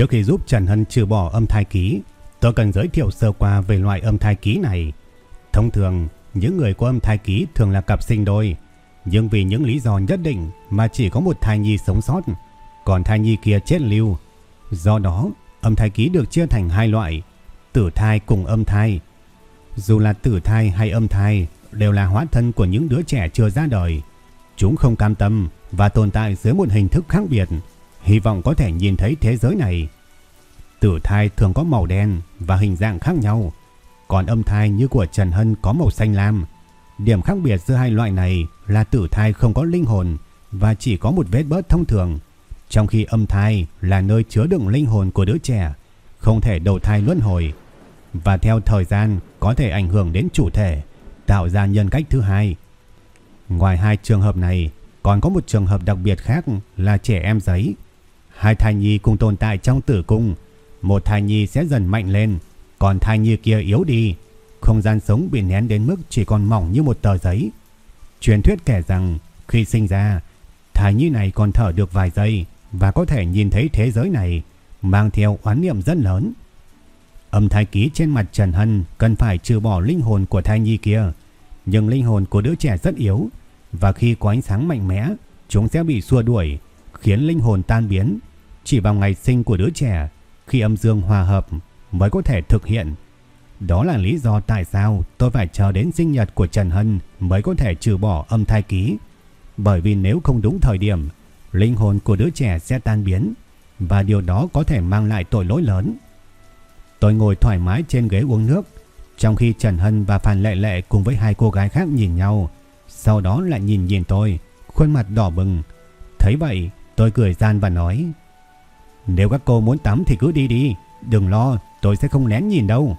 Trước khi giúp Trần Hân trừ bỏ âm thai ký, tôi cần giới thiệu sơ qua về loại âm thai ký này. Thông thường, những người có âm thai ký thường là cặp sinh đôi, nhưng vì những lý do nhất định mà chỉ có một thai nhi sống sót, còn thai nhi kia chết lưu. Do đó, âm thai ký được chia thành hai loại, tử thai cùng âm thai. Dù là tử thai hay âm thai, đều là hóa thân của những đứa trẻ chưa ra đời. Chúng không cam tâm và tồn tại dưới một hình thức khác biệt, hy vọng có thể nhìn thấy thế giới này. Tử thai thường có màu đen và hình dạng khác nhau, còn âm thai như của Trần Hân có màu xanh lam. Điểm khác biệt giữa hai loại này là tử thai không có linh hồn và chỉ có một vết bớt thông thường, trong khi âm thai là nơi chứa đựng linh hồn của đứa trẻ, không thể đầu thai luân hồi và theo thời gian có thể ảnh hưởng đến chủ thể, tạo ra nhân cách thứ hai. Ngoài hai trường hợp này, còn có một trường hợp đặc biệt khác là trẻ em giấy. Hai thai nhi cùng tồn tại trong tử cung. Một thai nhi sẽ dần mạnh lên, còn thai nhi kia yếu đi. Không gian sống bị nén đến mức chỉ còn mỏng như một tờ giấy. Truyền thuyết kể rằng khi sinh ra, thai nhi này còn thở được vài giây và có thể nhìn thấy thế giới này, mang theo oán niệm rất lớn. Âm thai ký trên mặt Trần Hân cần phải trừ bỏ linh hồn của thai nhi kia, nhưng linh hồn của đứa trẻ rất yếu và khi có ánh sáng mạnh mẽ, chúng sẽ bị xua đuổi, khiến linh hồn tan biến. Chỉ vào ngày sinh của đứa trẻ, khi âm dương hòa hợp mới có thể thực hiện. Đó là lý do tại sao tôi phải chờ đến sinh nhật của Trần Hân mới có thể trừ bỏ âm thai ký. Bởi vì nếu không đúng thời điểm, linh hồn của đứa trẻ sẽ tan biến và điều đó có thể mang lại tội lỗi lớn. Tôi ngồi thoải mái trên ghế uống nước, trong khi Trần Hân và Phan Lệ Lệ cùng với hai cô gái khác nhìn nhau, sau đó lại nhìn nhìn tôi, khuôn mặt đỏ bừng. Thấy vậy, tôi cười gian và nói: "Nếu các cô muốn tắm thì cứ đi đi, đừng lo, tôi sẽ không lén nhìn đâu."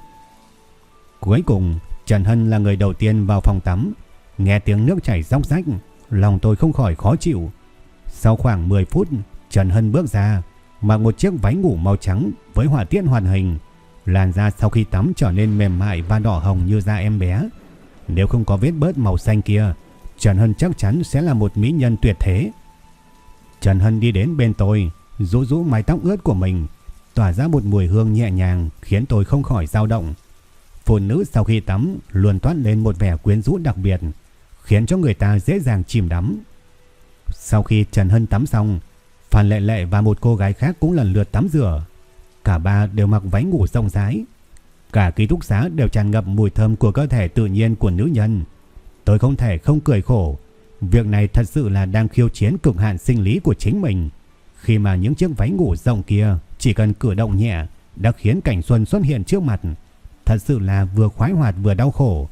Cuối cùng, Trần Hân là người đầu tiên vào phòng tắm, nghe tiếng nước chảy róc rách, lòng tôi không khỏi khó chịu. Sau khoảng 10 phút, Trần Hân bước ra, mặc một chiếc váy ngủ màu trắng với họa tiết hoàn hình. Làn da sau khi tắm trở nên mềm mại và đỏ hồng như da em bé. Nếu không có vết bớt màu xanh kia, Trần Hân chắc chắn sẽ là một mỹ nhân tuyệt thế. Trần Hân đi đến bên tôi, rũ rũ mái tóc ướt của mình, tỏa ra một mùi hương nhẹ nhàng khiến tôi không khỏi dao động. Phụ nữ sau khi tắm luôn toát lên một vẻ quyến rũ đặc biệt, khiến cho người ta dễ dàng chìm đắm. Sau khi Trần Hân tắm xong, Phan Lệ Lệ và một cô gái khác cũng lần lượt tắm rửa. Cả ba đều mặc váy ngủ rộng rãi. Cả ký túc xá đều tràn ngập mùi thơm của cơ thể tự nhiên của nữ nhân. Tôi không thể không cười khổ. Việc này thật sự là đang khiêu chiến cực hạn sinh lý của chính mình. Khi mà những chiếc váy ngủ rộng kia chỉ cần cử động nhẹ đã khiến cảnh xuân xuất hiện trước mặt. Thật sự là vừa khoái hoạt vừa đau khổ.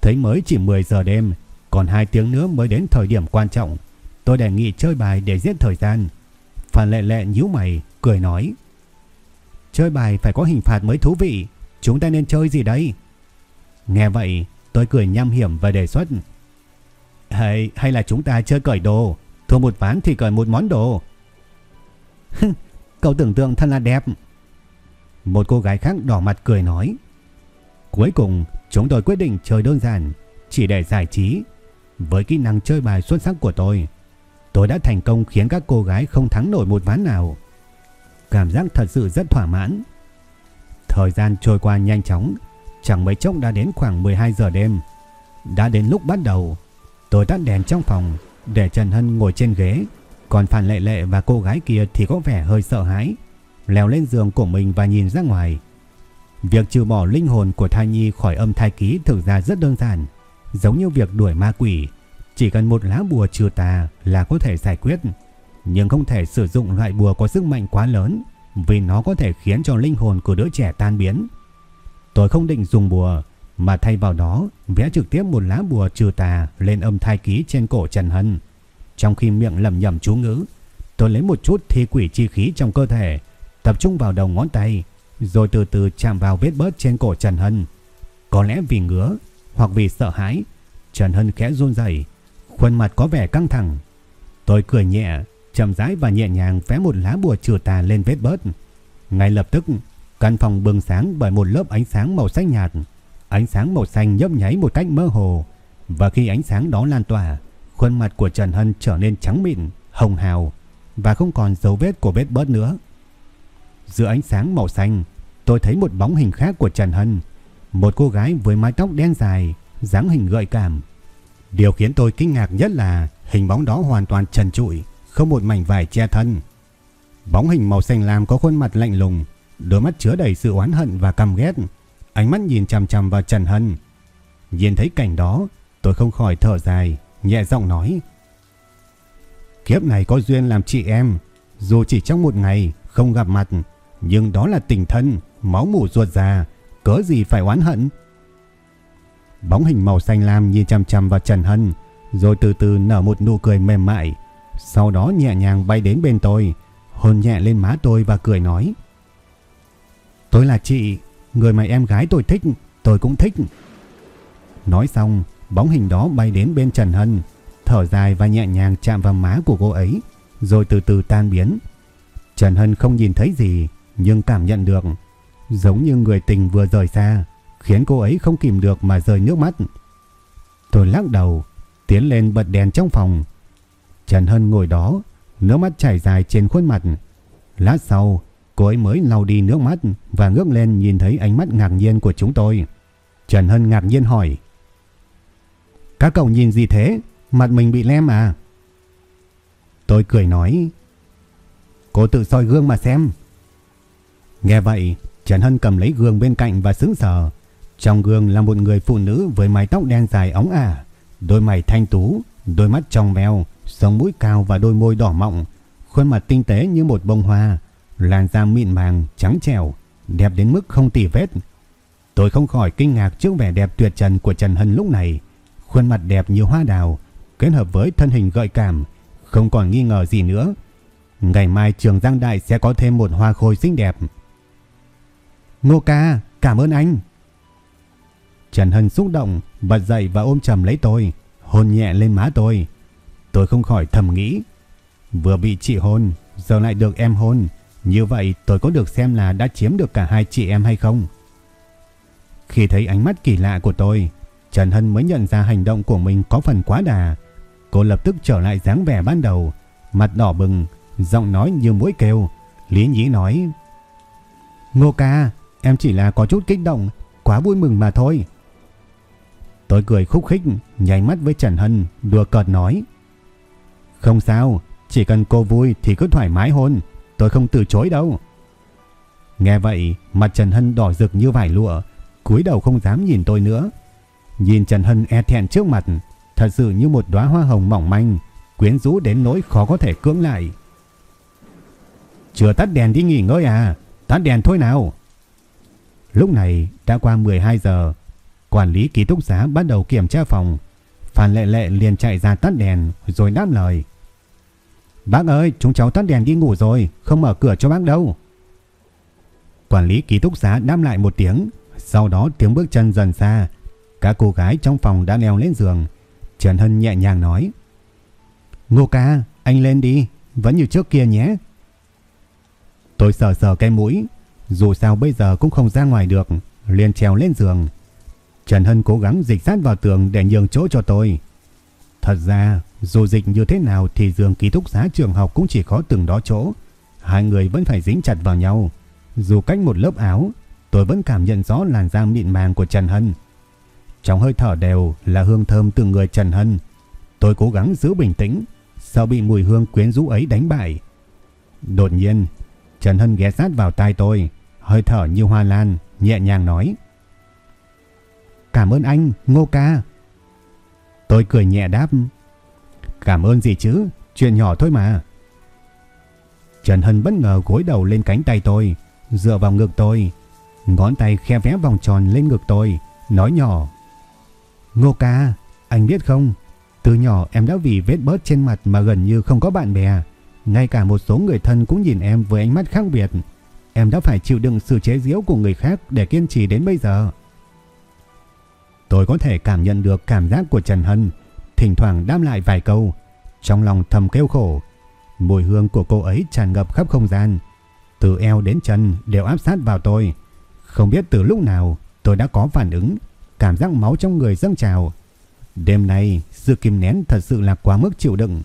Thấy mới chỉ 10 giờ đêm, còn 2 tiếng nữa mới đến thời điểm quan trọng. Tôi đề nghị chơi bài để giết thời gian. Phan lệ lệ nhíu mày, cười nói. Chơi bài phải có hình phạt mới thú vị. Chúng ta nên chơi gì đây? Nghe vậy, tôi cười nham hiểm và đề xuất. Hay, hay là chúng ta chơi cởi đồ. Thua một ván thì cởi một món đồ. Cậu tưởng tượng thật là đẹp. Một cô gái khác đỏ mặt cười nói. Cuối cùng, chúng tôi quyết định chơi đơn giản, chỉ để giải trí. Với kỹ năng chơi bài xuất sắc của tôi, tôi đã thành công khiến các cô gái không thắng nổi một ván nào. Cảm giác thật sự rất thỏa mãn. Thời gian trôi qua nhanh chóng, chẳng mấy chốc đã đến khoảng 12 giờ đêm. Đã đến lúc bắt đầu, tôi tắt đèn trong phòng để Trần Hân ngồi trên ghế, còn Phan Lệ Lệ và cô gái kia thì có vẻ hơi sợ hãi, leo lên giường của mình và nhìn ra ngoài. Việc trừ bỏ linh hồn của thai nhi khỏi âm thai ký thực ra rất đơn giản, giống như việc đuổi ma quỷ, chỉ cần một lá bùa trừ tà là có thể giải quyết, nhưng không thể sử dụng loại bùa có sức mạnh quá lớn vì nó có thể khiến cho linh hồn của đứa trẻ tan biến. Tôi không định dùng bùa mà thay vào đó vẽ trực tiếp một lá bùa trừ tà lên âm thai ký trên cổ Trần Hân. Trong khi miệng lẩm nhẩm chú ngữ, tôi lấy một chút thi quỷ chi khí trong cơ thể, tập trung vào đầu ngón tay, rồi từ từ chạm vào vết bớt trên cổ Trần Hân. Có lẽ vì ngứa hoặc vì sợ hãi, Trần Hân khẽ run rẩy, khuôn mặt có vẻ căng thẳng. Tôi cười nhẹ, chậm rãi và nhẹ nhàng vẽ một lá bùa trừ tà lên vết bớt. Ngay lập tức, căn phòng bừng sáng bởi một lớp ánh sáng màu xanh nhạt. Ánh sáng màu xanh nhấp nháy một cách mơ hồ, và khi ánh sáng đó lan tỏa, khuôn mặt của Trần Hân trở nên trắng mịn, hồng hào và không còn dấu vết của vết bớt nữa. Giữa ánh sáng màu xanh, tôi thấy một bóng hình khác của Trần Hân, một cô gái với mái tóc đen dài, dáng hình gợi cảm. Điều khiến tôi kinh ngạc nhất là hình bóng đó hoàn toàn trần trụi, không một mảnh vải che thân. Bóng hình màu xanh lam có khuôn mặt lạnh lùng, đôi mắt chứa đầy sự oán hận và căm ghét, ánh mắt nhìn chằm chằm vào Trần Hân. Nhìn thấy cảnh đó, tôi không khỏi thở dài, nhẹ giọng nói: "Kiếp này có duyên làm chị em, dù chỉ trong một ngày không gặp mặt, nhưng đó là tình thân, máu mủ ruột già, cớ gì phải oán hận?" Bóng hình màu xanh lam nhìn chằm chằm vào Trần Hân, rồi từ từ nở một nụ cười mềm mại, sau đó nhẹ nhàng bay đến bên tôi, hôn nhẹ lên má tôi và cười nói. Tôi là chị, người mà em gái tôi thích, tôi cũng thích. Nói xong, bóng hình đó bay đến bên Trần Hân, thở dài và nhẹ nhàng chạm vào má của cô ấy, rồi từ từ tan biến. Trần Hân không nhìn thấy gì, nhưng cảm nhận được, giống như người tình vừa rời xa, khiến cô ấy không kìm được mà rơi nước mắt. Tôi lắc đầu, tiến lên bật đèn trong phòng. Trần Hân ngồi đó, nước mắt chảy dài trên khuôn mặt. Lát sau, cô ấy mới lau đi nước mắt và ngước lên nhìn thấy ánh mắt ngạc nhiên của chúng tôi. Trần Hân ngạc nhiên hỏi. Các cậu nhìn gì thế? Mặt mình bị lem à? Tôi cười nói. Cô tự soi gương mà xem. Nghe vậy, Trần Hân cầm lấy gương bên cạnh và sững sờ. Trong gương là một người phụ nữ với mái tóc đen dài óng ả, đôi mày thanh tú, đôi mắt trong veo, sống mũi cao và đôi môi đỏ mọng, khuôn mặt tinh tế như một bông hoa, làn da mịn màng, trắng trẻo, đẹp đến mức không tì vết. Tôi không khỏi kinh ngạc trước vẻ đẹp tuyệt trần của Trần Hân lúc này, khuôn mặt đẹp như hoa đào, kết hợp với thân hình gợi cảm, không còn nghi ngờ gì nữa. Ngày mai trường Giang Đại sẽ có thêm một hoa khôi xinh đẹp. Ngô ca, cảm ơn anh. Trần Hân xúc động, bật dậy và ôm chầm lấy tôi, hôn nhẹ lên má tôi. Tôi không khỏi thầm nghĩ, vừa bị chị hôn, giờ lại được em hôn, như vậy tôi có được xem là đã chiếm được cả hai chị em hay không? Khi thấy ánh mắt kỳ lạ của tôi, Trần Hân mới nhận ra hành động của mình có phần quá đà. Cô lập tức trở lại dáng vẻ ban đầu, mặt đỏ bừng, giọng nói như mũi kêu, lý nhí nói: "Ngô ca, em chỉ là có chút kích động, quá vui mừng mà thôi." Tôi cười khúc khích, nháy mắt với Trần Hân, đùa cợt nói: "Không sao, chỉ cần cô vui thì cứ thoải mái hôn, tôi không từ chối đâu." Nghe vậy, mặt Trần Hân đỏ rực như vải lụa, cúi đầu không dám nhìn tôi nữa. Nhìn Trần Hân e thẹn trước mặt, thật sự như một đóa hoa hồng mỏng manh, quyến rũ đến nỗi khó có thể cưỡng lại. Chưa tắt đèn đi nghỉ ngơi à? Tắt đèn thôi nào. Lúc này đã qua 12 giờ, quản lý ký túc xá bắt đầu kiểm tra phòng. Phan Lệ Lệ liền chạy ra tắt đèn rồi đáp lời. Bác ơi, chúng cháu tắt đèn đi ngủ rồi, không mở cửa cho bác đâu. Quản lý ký túc xá đam lại một tiếng, sau đó tiếng bước chân dần xa, các cô gái trong phòng đã leo lên giường. Trần Hân nhẹ nhàng nói. Ngô ca, anh lên đi, vẫn như trước kia nhé. Tôi sờ sờ cái mũi, dù sao bây giờ cũng không ra ngoài được, liền trèo lên giường. Trần Hân cố gắng dịch sát vào tường để nhường chỗ cho tôi. Thật ra, dù dịch như thế nào thì giường ký túc xá trường học cũng chỉ có từng đó chỗ. Hai người vẫn phải dính chặt vào nhau. Dù cách một lớp áo, tôi vẫn cảm nhận rõ làn da mịn màng của Trần Hân. Trong hơi thở đều là hương thơm từ người Trần Hân. Tôi cố gắng giữ bình tĩnh, sau bị mùi hương quyến rũ ấy đánh bại. Đột nhiên, Trần Hân ghé sát vào tai tôi, hơi thở như hoa lan, nhẹ nhàng nói. Cảm ơn anh, Ngô ca. Tôi cười nhẹ đáp. Cảm ơn gì chứ, chuyện nhỏ thôi mà. Trần Hân bất ngờ gối đầu lên cánh tay tôi, dựa vào ngực tôi, ngón tay khe vẽ vòng tròn lên ngực tôi, nói nhỏ. Ngô ca, anh biết không, từ nhỏ em đã vì vết bớt trên mặt mà gần như không có bạn bè. Ngay cả một số người thân cũng nhìn em với ánh mắt khác biệt. Em đã phải chịu đựng sự chế giễu của người khác để kiên trì đến bây giờ. Tôi có thể cảm nhận được cảm giác của Trần Hân, thỉnh thoảng đáp lại vài câu, trong lòng thầm kêu khổ. Mùi hương của cô ấy tràn ngập khắp không gian, từ eo đến chân đều áp sát vào tôi. Không biết từ lúc nào tôi đã có phản ứng, cảm giác máu trong người dâng trào. Đêm nay, sự kìm nén thật sự là quá mức chịu đựng.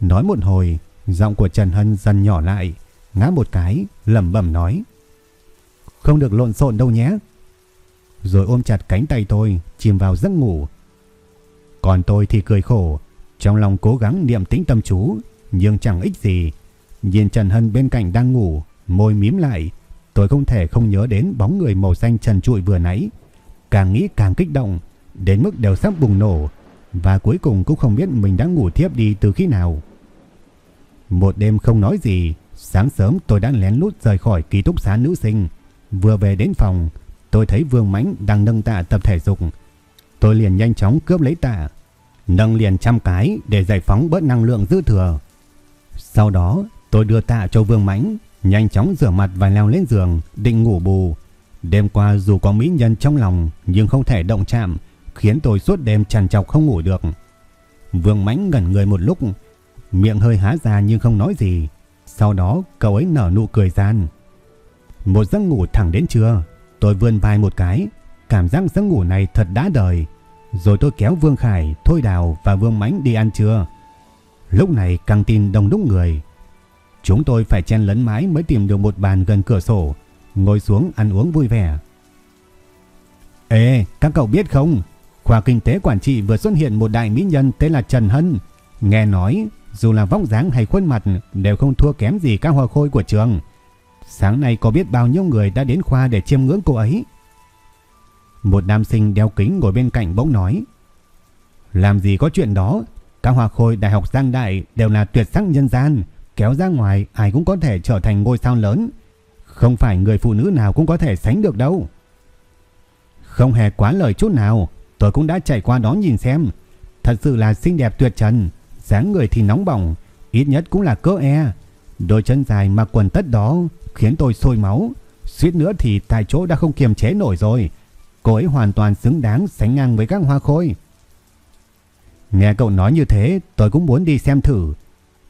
Nói một hồi, giọng của Trần Hân dần nhỏ lại, ngã một cái, lẩm bẩm nói: "Không được lộn xộn đâu nhé." Rồi ôm chặt cánh tay tôi, chìm vào giấc ngủ. Còn tôi thì cười khổ, trong lòng cố gắng niệm tĩnh tâm chú, nhưng chẳng ích gì. Nhìn Trần Hân bên cạnh đang ngủ, môi mím lại, tôi không thể không nhớ đến bóng người màu xanh trần trụi vừa nãy. Càng nghĩ càng kích động, đến mức đều sắp bùng nổ, và cuối cùng cũng không biết mình đã ngủ thiếp đi từ khi nào. Một đêm không nói gì, sáng sớm tôi đã lén lút rời khỏi ký túc xá nữ sinh. Vừa về đến phòng, tôi thấy Vương Mãnh đang nâng tạ tập thể dục. Tôi liền nhanh chóng cướp lấy tạ, nâng liền trăm cái để giải phóng bớt năng lượng dư thừa. Sau đó, tôi đưa tạ cho Vương Mãnh, nhanh chóng rửa mặt và leo lên giường, định ngủ bù. Đêm qua dù có mỹ nhân trong lòng nhưng không thể động chạm, khiến tôi suốt đêm trằn trọc không ngủ được. Vương Mãnh ngẩn người một lúc, miệng hơi há ra nhưng không nói gì. Sau đó cậu ấy nở nụ cười gian. Một giấc ngủ thẳng đến trưa, tôi vươn vai một cái, cảm giác giấc ngủ này thật đã đời. Rồi tôi kéo Vương Khải, Thôi Đào và Vương Mãnh đi ăn trưa. Lúc này căng tin đông đúc người. Chúng tôi phải chen lấn mãi mới tìm được một bàn gần cửa sổ, ngồi xuống ăn uống vui vẻ. Ê, các cậu biết không, khoa kinh tế quản trị vừa xuất hiện một đại mỹ nhân tên là Trần Hân. Nghe nói, dù là vóc dáng hay khuôn mặt đều không thua kém gì các hoa khôi của trường. Sáng nay có biết bao nhiêu người đã đến khoa để chiêm ngưỡng cô ấy. Một nam sinh đeo kính ngồi bên cạnh bỗng nói. Làm gì có chuyện đó, các hoa khôi đại học Giang Đại đều là tuyệt sắc nhân gian, kéo ra ngoài ai cũng có thể trở thành ngôi sao lớn. Không phải người phụ nữ nào cũng có thể sánh được đâu. Không hề quá lời chút nào, tôi cũng đã chạy qua đó nhìn xem. Thật sự là xinh đẹp tuyệt trần, dáng người thì nóng bỏng, ít nhất cũng là cỡ e. Đôi chân dài mặc quần tất đó khiến tôi sôi máu, suýt nữa thì tại chỗ đã không kiềm chế nổi rồi. Cô ấy hoàn toàn xứng đáng sánh ngang với các hoa khôi. Nghe cậu nói như thế, tôi cũng muốn đi xem thử.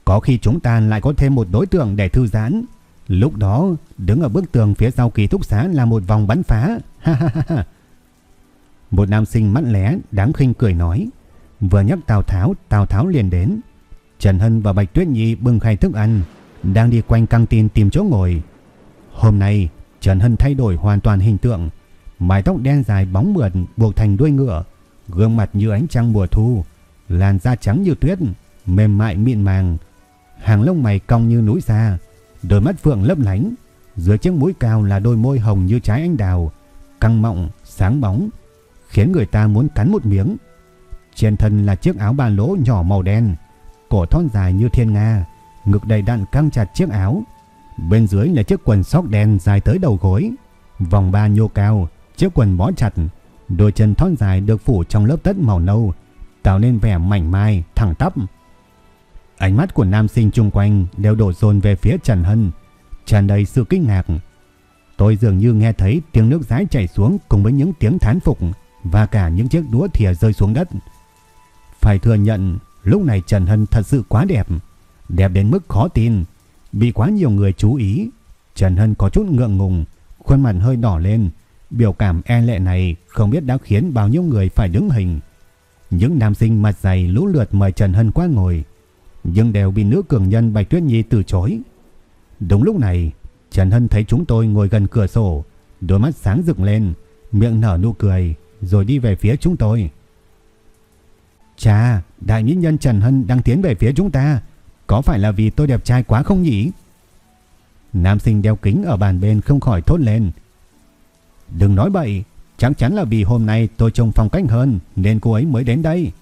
Có khi chúng ta lại có thêm một đối tượng để thư giãn. Lúc đó, đứng ở bức tường phía sau ký túc xá là một vòng bắn phá. Ha ha ha. Một nam sinh mắt lé đáng khinh cười nói. Vừa nhắc Tào Tháo, Tào Tháo liền đến. Trần Hân và Bạch Tuyết Nhi bưng khay thức ăn, đang đi quanh căng tin tìm chỗ ngồi. Hôm nay, Trần Hân thay đổi hoàn toàn hình tượng. Mái tóc đen dài bóng mượt buộc thành đuôi ngựa, gương mặt như ánh trăng mùa thu, làn da trắng như tuyết, mềm mại mịn màng, hàng lông mày cong như núi xa, đôi mắt phượng lấp lánh, dưới chiếc mũi cao là đôi môi hồng như trái anh đào, căng mọng, sáng bóng, khiến người ta muốn cắn một miếng. Trên thân là chiếc áo ba lỗ nhỏ màu đen, cổ thon dài như thiên nga, ngực đầy đặn căng chặt chiếc áo. Bên dưới là chiếc quần sóc đen dài tới đầu gối, vòng ba nhô cao, chiếc quần bó chặt, đôi chân thon dài được phủ trong lớp tất màu nâu, tạo nên vẻ mảnh mai, thẳng tắp. Ánh mắt của nam sinh chung quanh đều đổ dồn về phía Trần Hân, tràn đầy sự kinh ngạc. Tôi dường như nghe thấy tiếng nước rái chảy xuống cùng với những tiếng thán phục và cả những chiếc đũa thìa rơi xuống đất. Phải thừa nhận, lúc này Trần Hân thật sự quá đẹp, đẹp đến mức khó tin. Bị quá nhiều người chú ý, Trần Hân có chút ngượng ngùng, khuôn mặt hơi đỏ lên. Biểu cảm e lệ này không biết đã khiến bao nhiêu người phải đứng hình. Những nam sinh mặt dày lũ lượt mời Trần Hân qua ngồi, nhưng đều bị nữ cường nhân Bạch Tuyết Nhi từ chối. Đúng lúc này, Trần Hân thấy chúng tôi ngồi gần cửa sổ, đôi mắt sáng rực lên, miệng nở nụ cười, rồi đi về phía chúng tôi. Chà, đại mỹ nhân Trần Hân đang tiến về phía chúng ta, có phải là vì tôi đẹp trai quá không nhỉ? Nam sinh đeo kính ở bàn bên không khỏi thốt lên. Đừng nói bậy, chắc chắn là vì hôm nay tôi trông phong cách hơn nên cô ấy mới đến đây.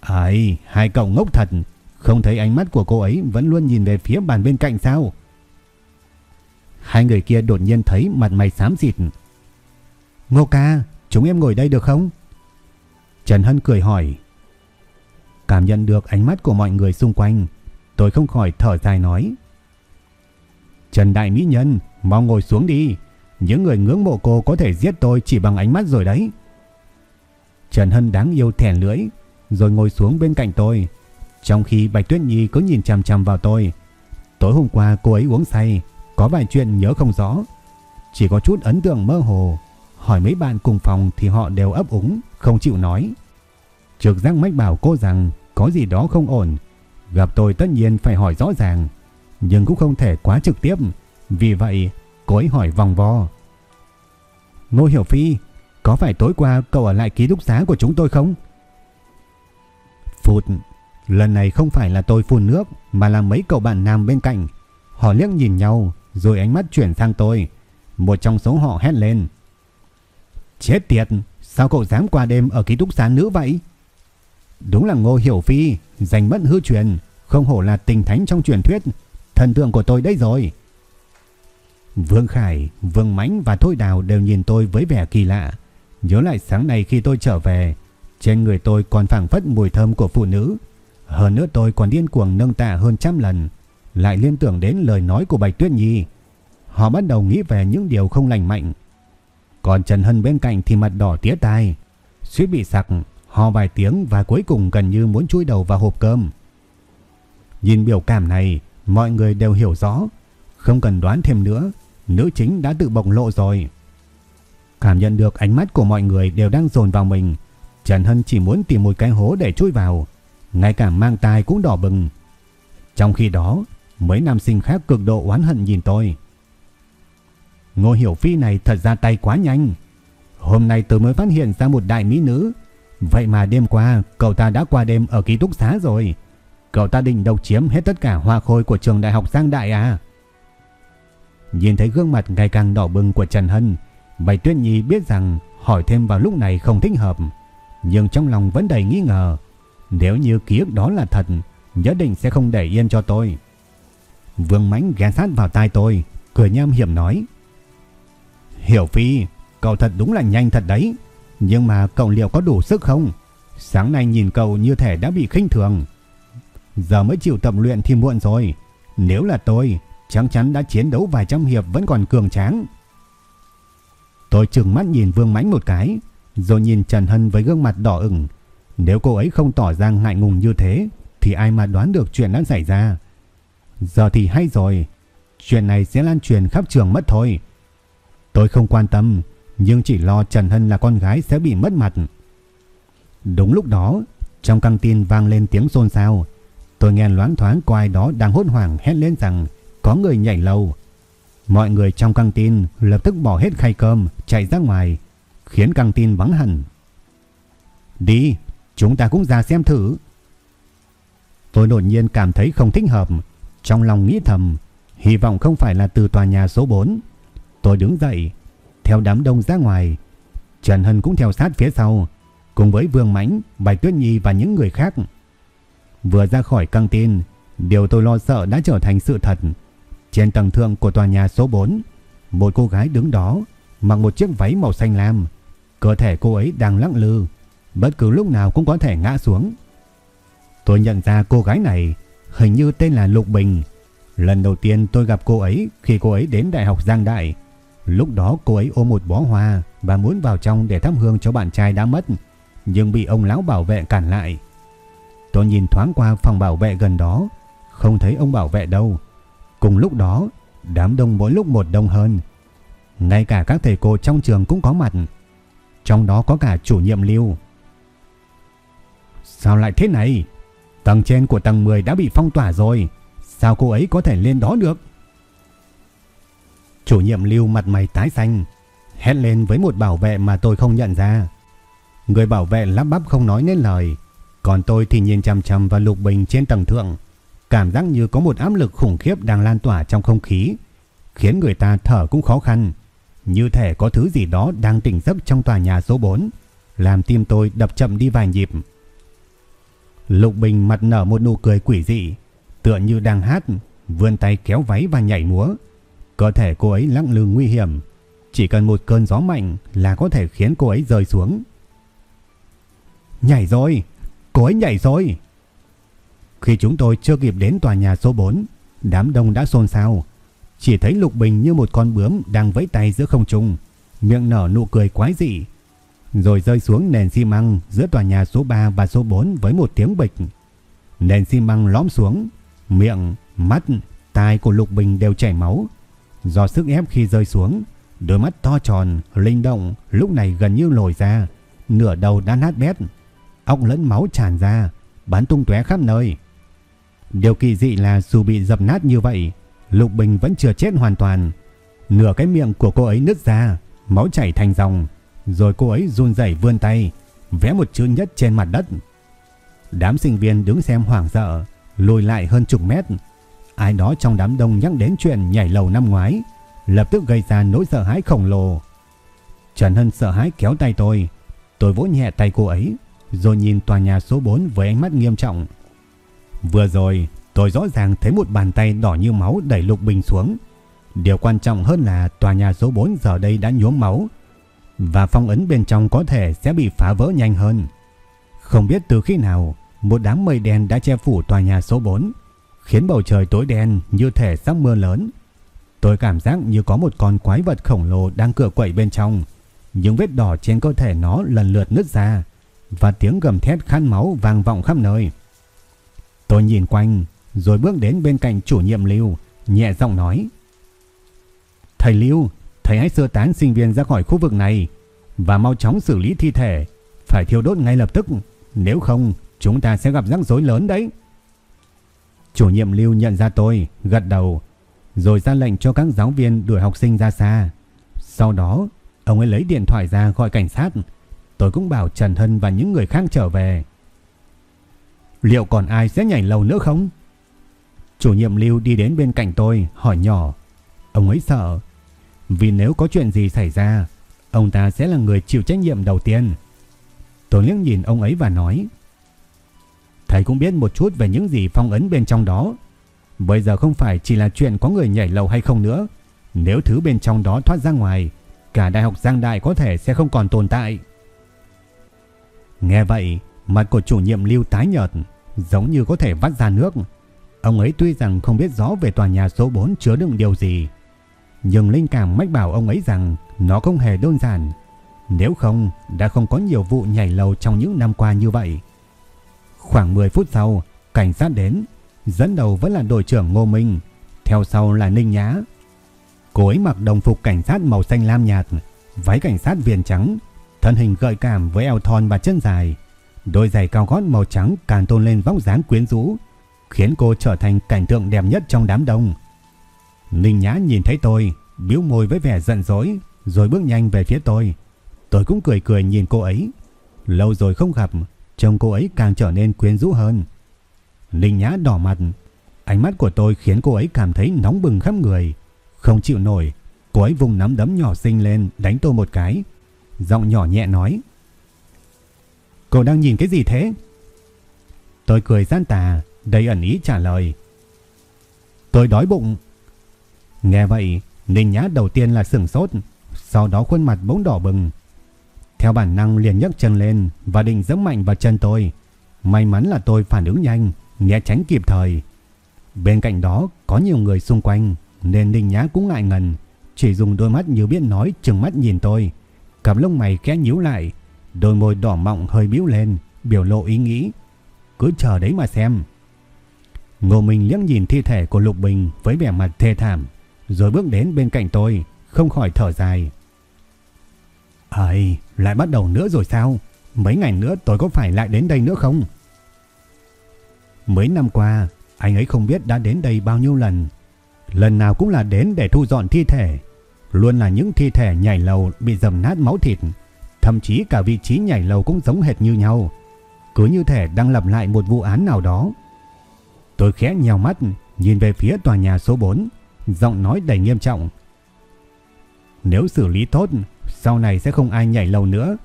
Ai, hai cậu ngốc thật, không thấy ánh mắt của cô ấy vẫn luôn nhìn về phía bàn bên cạnh sao? Hai người kia đột nhiên thấy mặt mày xám xịt. Ngô ca, chúng em ngồi đây được không? Trần Hân cười hỏi. Cảm nhận được ánh mắt của mọi người xung quanh, tôi không khỏi thở dài nói. Trần Đại Mỹ Nhân, mau ngồi xuống đi. Những người ngưỡng mộ cô có thể giết tôi chỉ bằng ánh mắt rồi đấy. Trần Hân đáng yêu thẻ lưỡi, rồi ngồi xuống bên cạnh tôi. Trong khi Bạch Tuyết Nhi cứ nhìn chằm chằm vào tôi. Tối hôm qua cô ấy uống say, có vài chuyện nhớ không rõ. Chỉ có chút ấn tượng mơ hồ. Hỏi mấy bạn cùng phòng thì họ đều ấp úng, không chịu nói. Trực giác mách bảo cô rằng có gì đó không ổn. Gặp tôi tất nhiên phải hỏi rõ ràng. Nhưng cũng không thể quá trực tiếp. Vì vậy cô ấy hỏi vòng vo. Ngô Hiểu Phi, có phải tối qua cậu ở lại ký túc xá của chúng tôi không? Phụt, lần này không phải là tôi phun nước mà là mấy cậu bạn nam bên cạnh. Họ liếc nhìn nhau rồi ánh mắt chuyển sang tôi. Một trong số họ hét lên. Chết tiệt, sao cậu dám qua đêm ở ký túc xá nữ vậy? Đúng là Ngô Hiểu Phi, giành mất hư truyền, không hổ là tình thánh trong truyền thuyết, thần tượng của tôi đây rồi. Vương Khải, Vương Mãnh và Thôi Đào đều nhìn tôi với vẻ kỳ lạ. Nhớ lại sáng nay khi tôi trở về, trên người tôi còn phảng phất mùi thơm của phụ nữ. Hơn nữa tôi còn điên cuồng nâng tạ hơn trăm lần, lại liên tưởng đến lời nói của Bạch Tuyết Nhi. Họ bắt đầu nghĩ về những điều không lành mạnh. Còn Trần Hân bên cạnh thì mặt đỏ tía tai, suýt bị sặc, ho vài tiếng và cuối cùng gần như muốn chui đầu vào hộp cơm. Nhìn biểu cảm này, mọi người đều hiểu rõ, không cần đoán thêm nữa, nữ chính đã tự bộc lộ rồi. Cảm nhận được ánh mắt của mọi người đều đang dồn vào mình, Trần Hân chỉ muốn tìm một cái hố để chui vào, ngay cả mang tai cũng đỏ bừng. Trong khi đó, mấy nam sinh khác cực độ oán hận nhìn tôi. Ngô Hiểu Phi này thật ra tay quá nhanh. Hôm nay tôi mới phát hiện ra một đại mỹ nữ. Vậy mà đêm qua cậu ta đã qua đêm ở ký túc xá rồi. Cậu ta định độc chiếm hết tất cả hoa khôi của trường đại học Giang Đại à? Nhìn thấy gương mặt ngày càng đỏ bừng của Trần Hân, Bạch Tuyết Nhi biết rằng hỏi thêm vào lúc này không thích hợp. Nhưng trong lòng vẫn đầy nghi ngờ. Nếu như ký ức đó là thật, nhất định sẽ không để yên cho tôi. Vương Mãnh ghé sát vào tai tôi, cười nham hiểm nói. Hiểu Phi, cậu thật đúng là nhanh thật đấy. Nhưng mà cậu liệu có đủ sức không? Sáng nay nhìn cậu như thể đã bị khinh thường. Giờ mới chịu tập luyện thì muộn rồi. Nếu là tôi, chắc chắn đã chiến đấu vài trăm hiệp vẫn còn cường tráng. Tôi trừng mắt nhìn Vương Mãnh một cái, rồi nhìn Trần Hân với gương mặt đỏ ửng. Nếu cô ấy không tỏ ra ngại ngùng như thế, thì ai mà đoán được chuyện đã xảy ra. Giờ thì hay rồi, chuyện này sẽ lan truyền khắp trường mất thôi. Tôi không quan tâm, nhưng chỉ lo Trần Hân là con gái sẽ bị mất mặt. Đúng lúc đó, trong căng tin vang lên tiếng xôn xao. Tôi nghe loáng thoáng có ai đó đang hốt hoảng hét lên rằng có người nhảy lầu. Mọi người trong căng tin lập tức bỏ hết khay cơm, chạy ra ngoài, khiến căng tin vắng hẳn. Đi, chúng ta cũng ra xem thử. Tôi đột nhiên cảm thấy không thích hợp, trong lòng nghĩ thầm, hy vọng không phải là từ tòa nhà số 4. Tôi đứng dậy, theo đám đông ra ngoài. Trần Hân cũng theo sát phía sau, cùng với Vương Mãnh, Bạch Tuyết Nhi và những người khác. Vừa ra khỏi căng tin, điều tôi lo sợ đã trở thành sự thật. Trên tầng thượng của tòa nhà số 4, một cô gái đứng đó, mặc một chiếc váy màu xanh lam. Cơ thể cô ấy đang lắc lư, bất cứ lúc nào cũng có thể ngã xuống. Tôi nhận ra cô gái này hình như tên là Lục Bình. Lần đầu tiên tôi gặp cô ấy khi cô ấy đến Đại học Giang Đại. Lúc đó cô ấy ôm một bó hoa và muốn vào trong để thắp hương cho bạn trai đã mất, nhưng bị ông lão bảo vệ cản lại. Tôi nhìn thoáng qua phòng bảo vệ gần đó, không thấy ông bảo vệ đâu. Cùng lúc đó, đám đông mỗi lúc một đông hơn. Ngay cả các thầy cô trong trường cũng có mặt. Trong đó có cả chủ nhiệm Lưu. Sao lại thế này? Tầng trên của tầng 10 đã bị phong tỏa rồi. Sao cô ấy có thể lên đó được? Chủ nhiệm Lưu mặt mày tái xanh, hét lên với một bảo vệ mà tôi không nhận ra. Người bảo vệ lắp bắp không nói nên lời, còn tôi thì nhìn chằm chằm vào Lục Bình trên tầng thượng, cảm giác như có một áp lực khủng khiếp đang lan tỏa trong không khí, khiến người ta thở cũng khó khăn, như thể có thứ gì đó đang tỉnh giấc trong tòa nhà số 4, làm tim tôi đập chậm đi vài nhịp. Lục Bình mặt nở một nụ cười quỷ dị, tựa như đang hát, vươn tay kéo váy và nhảy múa. Cơ thể cô ấy lăng lưng nguy hiểm, chỉ cần một cơn gió mạnh là có thể khiến cô ấy rơi xuống. Nhảy rồi, cô ấy nhảy rồi. Khi chúng tôi chưa kịp đến tòa nhà số 4, đám đông đã xôn xao. Chỉ thấy Lục Bình như một con bướm đang vẫy tay giữa không trung, miệng nở nụ cười quái dị, rồi rơi xuống nền xi măng giữa tòa nhà số 3 và số 4 với một tiếng bịch. Nền xi măng lõm xuống, miệng, mắt, tai của Lục Bình đều chảy máu. Do sức ép khi rơi xuống, đôi mắt to tròn, linh động lúc này gần như lồi ra, nửa đầu đã nát bét, óc lẫn máu tràn ra, bắn tung tóe khắp nơi. Điều kỳ dị là dù bị dập nát như vậy, Lục Bình vẫn chưa chết hoàn toàn. Nửa cái miệng của cô ấy nứt ra, máu chảy thành dòng, rồi cô ấy run rẩy vươn tay, vẽ một chữ nhất trên mặt đất. Đám sinh viên đứng xem hoảng sợ, lùi lại hơn chục mét. Ai đó trong đám đông nhắc đến chuyện nhảy lầu năm ngoái, lập tức gây ra nỗi sợ hãi khổng lồ. Trần Hân sợ hãi kéo tay tôi, tôi vỗ nhẹ tay cô ấy, rồi nhìn tòa nhà số 4 với ánh mắt nghiêm trọng. Vừa rồi, tôi rõ ràng thấy một bàn tay đỏ như máu đẩy Lục Bình xuống. Điều quan trọng hơn là tòa nhà số 4 giờ đây đã nhuốm máu, và phong ấn bên trong có thể sẽ bị phá vỡ nhanh hơn. Không biết từ khi nào, một đám mây đen đã che phủ tòa nhà số 4, khiến bầu trời tối đen như thể sắp mưa lớn. Tôi cảm giác như có một con quái vật khổng lồ đang cựa quậy bên trong, những vết đỏ trên cơ thể nó lần lượt nứt ra, và tiếng gầm thét khăn máu vang vọng khắp nơi. Tôi nhìn quanh, rồi bước đến bên cạnh chủ nhiệm Lưu, nhẹ giọng nói. Thầy Lưu, thầy hãy sơ tán sinh viên ra khỏi khu vực này và mau chóng xử lý thi thể, phải thiêu đốt ngay lập tức, nếu không chúng ta sẽ gặp rắc rối lớn đấy. Chủ nhiệm Lưu nhận ra tôi, gật đầu, rồi ra lệnh cho các giáo viên đuổi học sinh ra xa. Sau đó, ông ấy lấy điện thoại ra gọi cảnh sát. Tôi cũng bảo Trần Hân và những người khác trở về. Liệu còn ai sẽ nhảy lầu nữa không? Chủ nhiệm Lưu đi đến bên cạnh tôi, hỏi nhỏ. Ông ấy sợ vì nếu có chuyện gì xảy ra, ông ta sẽ là người chịu trách nhiệm đầu tiên. Tôi liếc nhìn ông ấy và nói. Thầy cũng biết một chút về những gì phong ấn bên trong đó. Bây giờ không phải chỉ là chuyện có người nhảy lầu hay không nữa. Nếu thứ bên trong đó thoát ra ngoài, cả đại học Giang Đại có thể sẽ không còn tồn tại. Nghe vậy, mặt của chủ nhiệm lưu tái nhợt, giống như có thể vắt ra nước. Ông ấy tuy rằng không biết rõ về tòa nhà số 4 chứa đựng điều gì, nhưng linh cảm mách bảo ông ấy rằng nó không hề đơn giản. Nếu không, đã không có nhiều vụ nhảy lầu trong những năm qua như vậy. Khoảng 10 phút sau, cảnh sát đến. Dẫn đầu vẫn là đội trưởng Ngô Minh, theo sau là Ninh Nhã. Cô ấy mặc đồng phục cảnh sát màu xanh lam nhạt, váy cảnh sát viền trắng, thân hình gợi cảm với eo thon và chân dài. Đôi giày cao gót màu trắng càng tôn lên vóc dáng quyến rũ, khiến cô trở thành cảnh tượng đẹp nhất trong đám đông. Ninh Nhã nhìn thấy tôi, biếu môi với vẻ giận dỗi, rồi bước nhanh về phía tôi. Tôi cũng cười cười nhìn cô ấy. Lâu rồi không gặp, trông cô ấy càng trở nên quyến rũ hơn. Ninh Nhã đỏ mặt, ánh mắt của tôi khiến cô ấy cảm thấy nóng bừng khắp người. Không chịu nổi, cô ấy vùng nắm đấm nhỏ xinh lên đánh tôi một cái. Giọng nhỏ nhẹ nói. Cô đang nhìn cái gì thế? Tôi cười gian tà, đầy ẩn ý trả lời. Tôi đói bụng. Nghe vậy, Ninh Nhã đầu tiên là sửng sốt, sau đó khuôn mặt bỗng đỏ bừng. Theo bản năng liền nhấc chân lên và định giẫm mạnh vào chân tôi. May mắn là tôi phản ứng nhanh, né tránh kịp thời. Bên cạnh đó có nhiều người xung quanh nên Ninh Nhã cũng ngại ngần, chỉ dùng đôi mắt như biết nói trừng mắt nhìn tôi. Cặp lông mày khẽ nhíu lại, đôi môi đỏ mọng hơi bĩu lên, biểu lộ ý nghĩ. Cứ chờ đấy mà xem. Ngô Minh liếc nhìn thi thể của Lục Bình với vẻ mặt thê thảm rồi bước đến bên cạnh tôi, không khỏi thở dài. Ây, lại bắt đầu nữa rồi sao? Mấy ngày nữa tôi có phải lại đến đây nữa không? Mấy năm qua, anh ấy không biết đã đến đây bao nhiêu lần. Lần nào cũng là đến để thu dọn thi thể. Luôn là những thi thể nhảy lầu bị dầm nát máu thịt. Thậm chí cả vị trí nhảy lầu cũng giống hệt như nhau. Cứ như thể đang lặp lại một vụ án nào đó. Tôi khẽ nhào mắt, nhìn về phía tòa nhà số 4 giọng nói đầy nghiêm trọng. Nếu xử lý tốt, sau này sẽ không ai nhảy lầu nữa.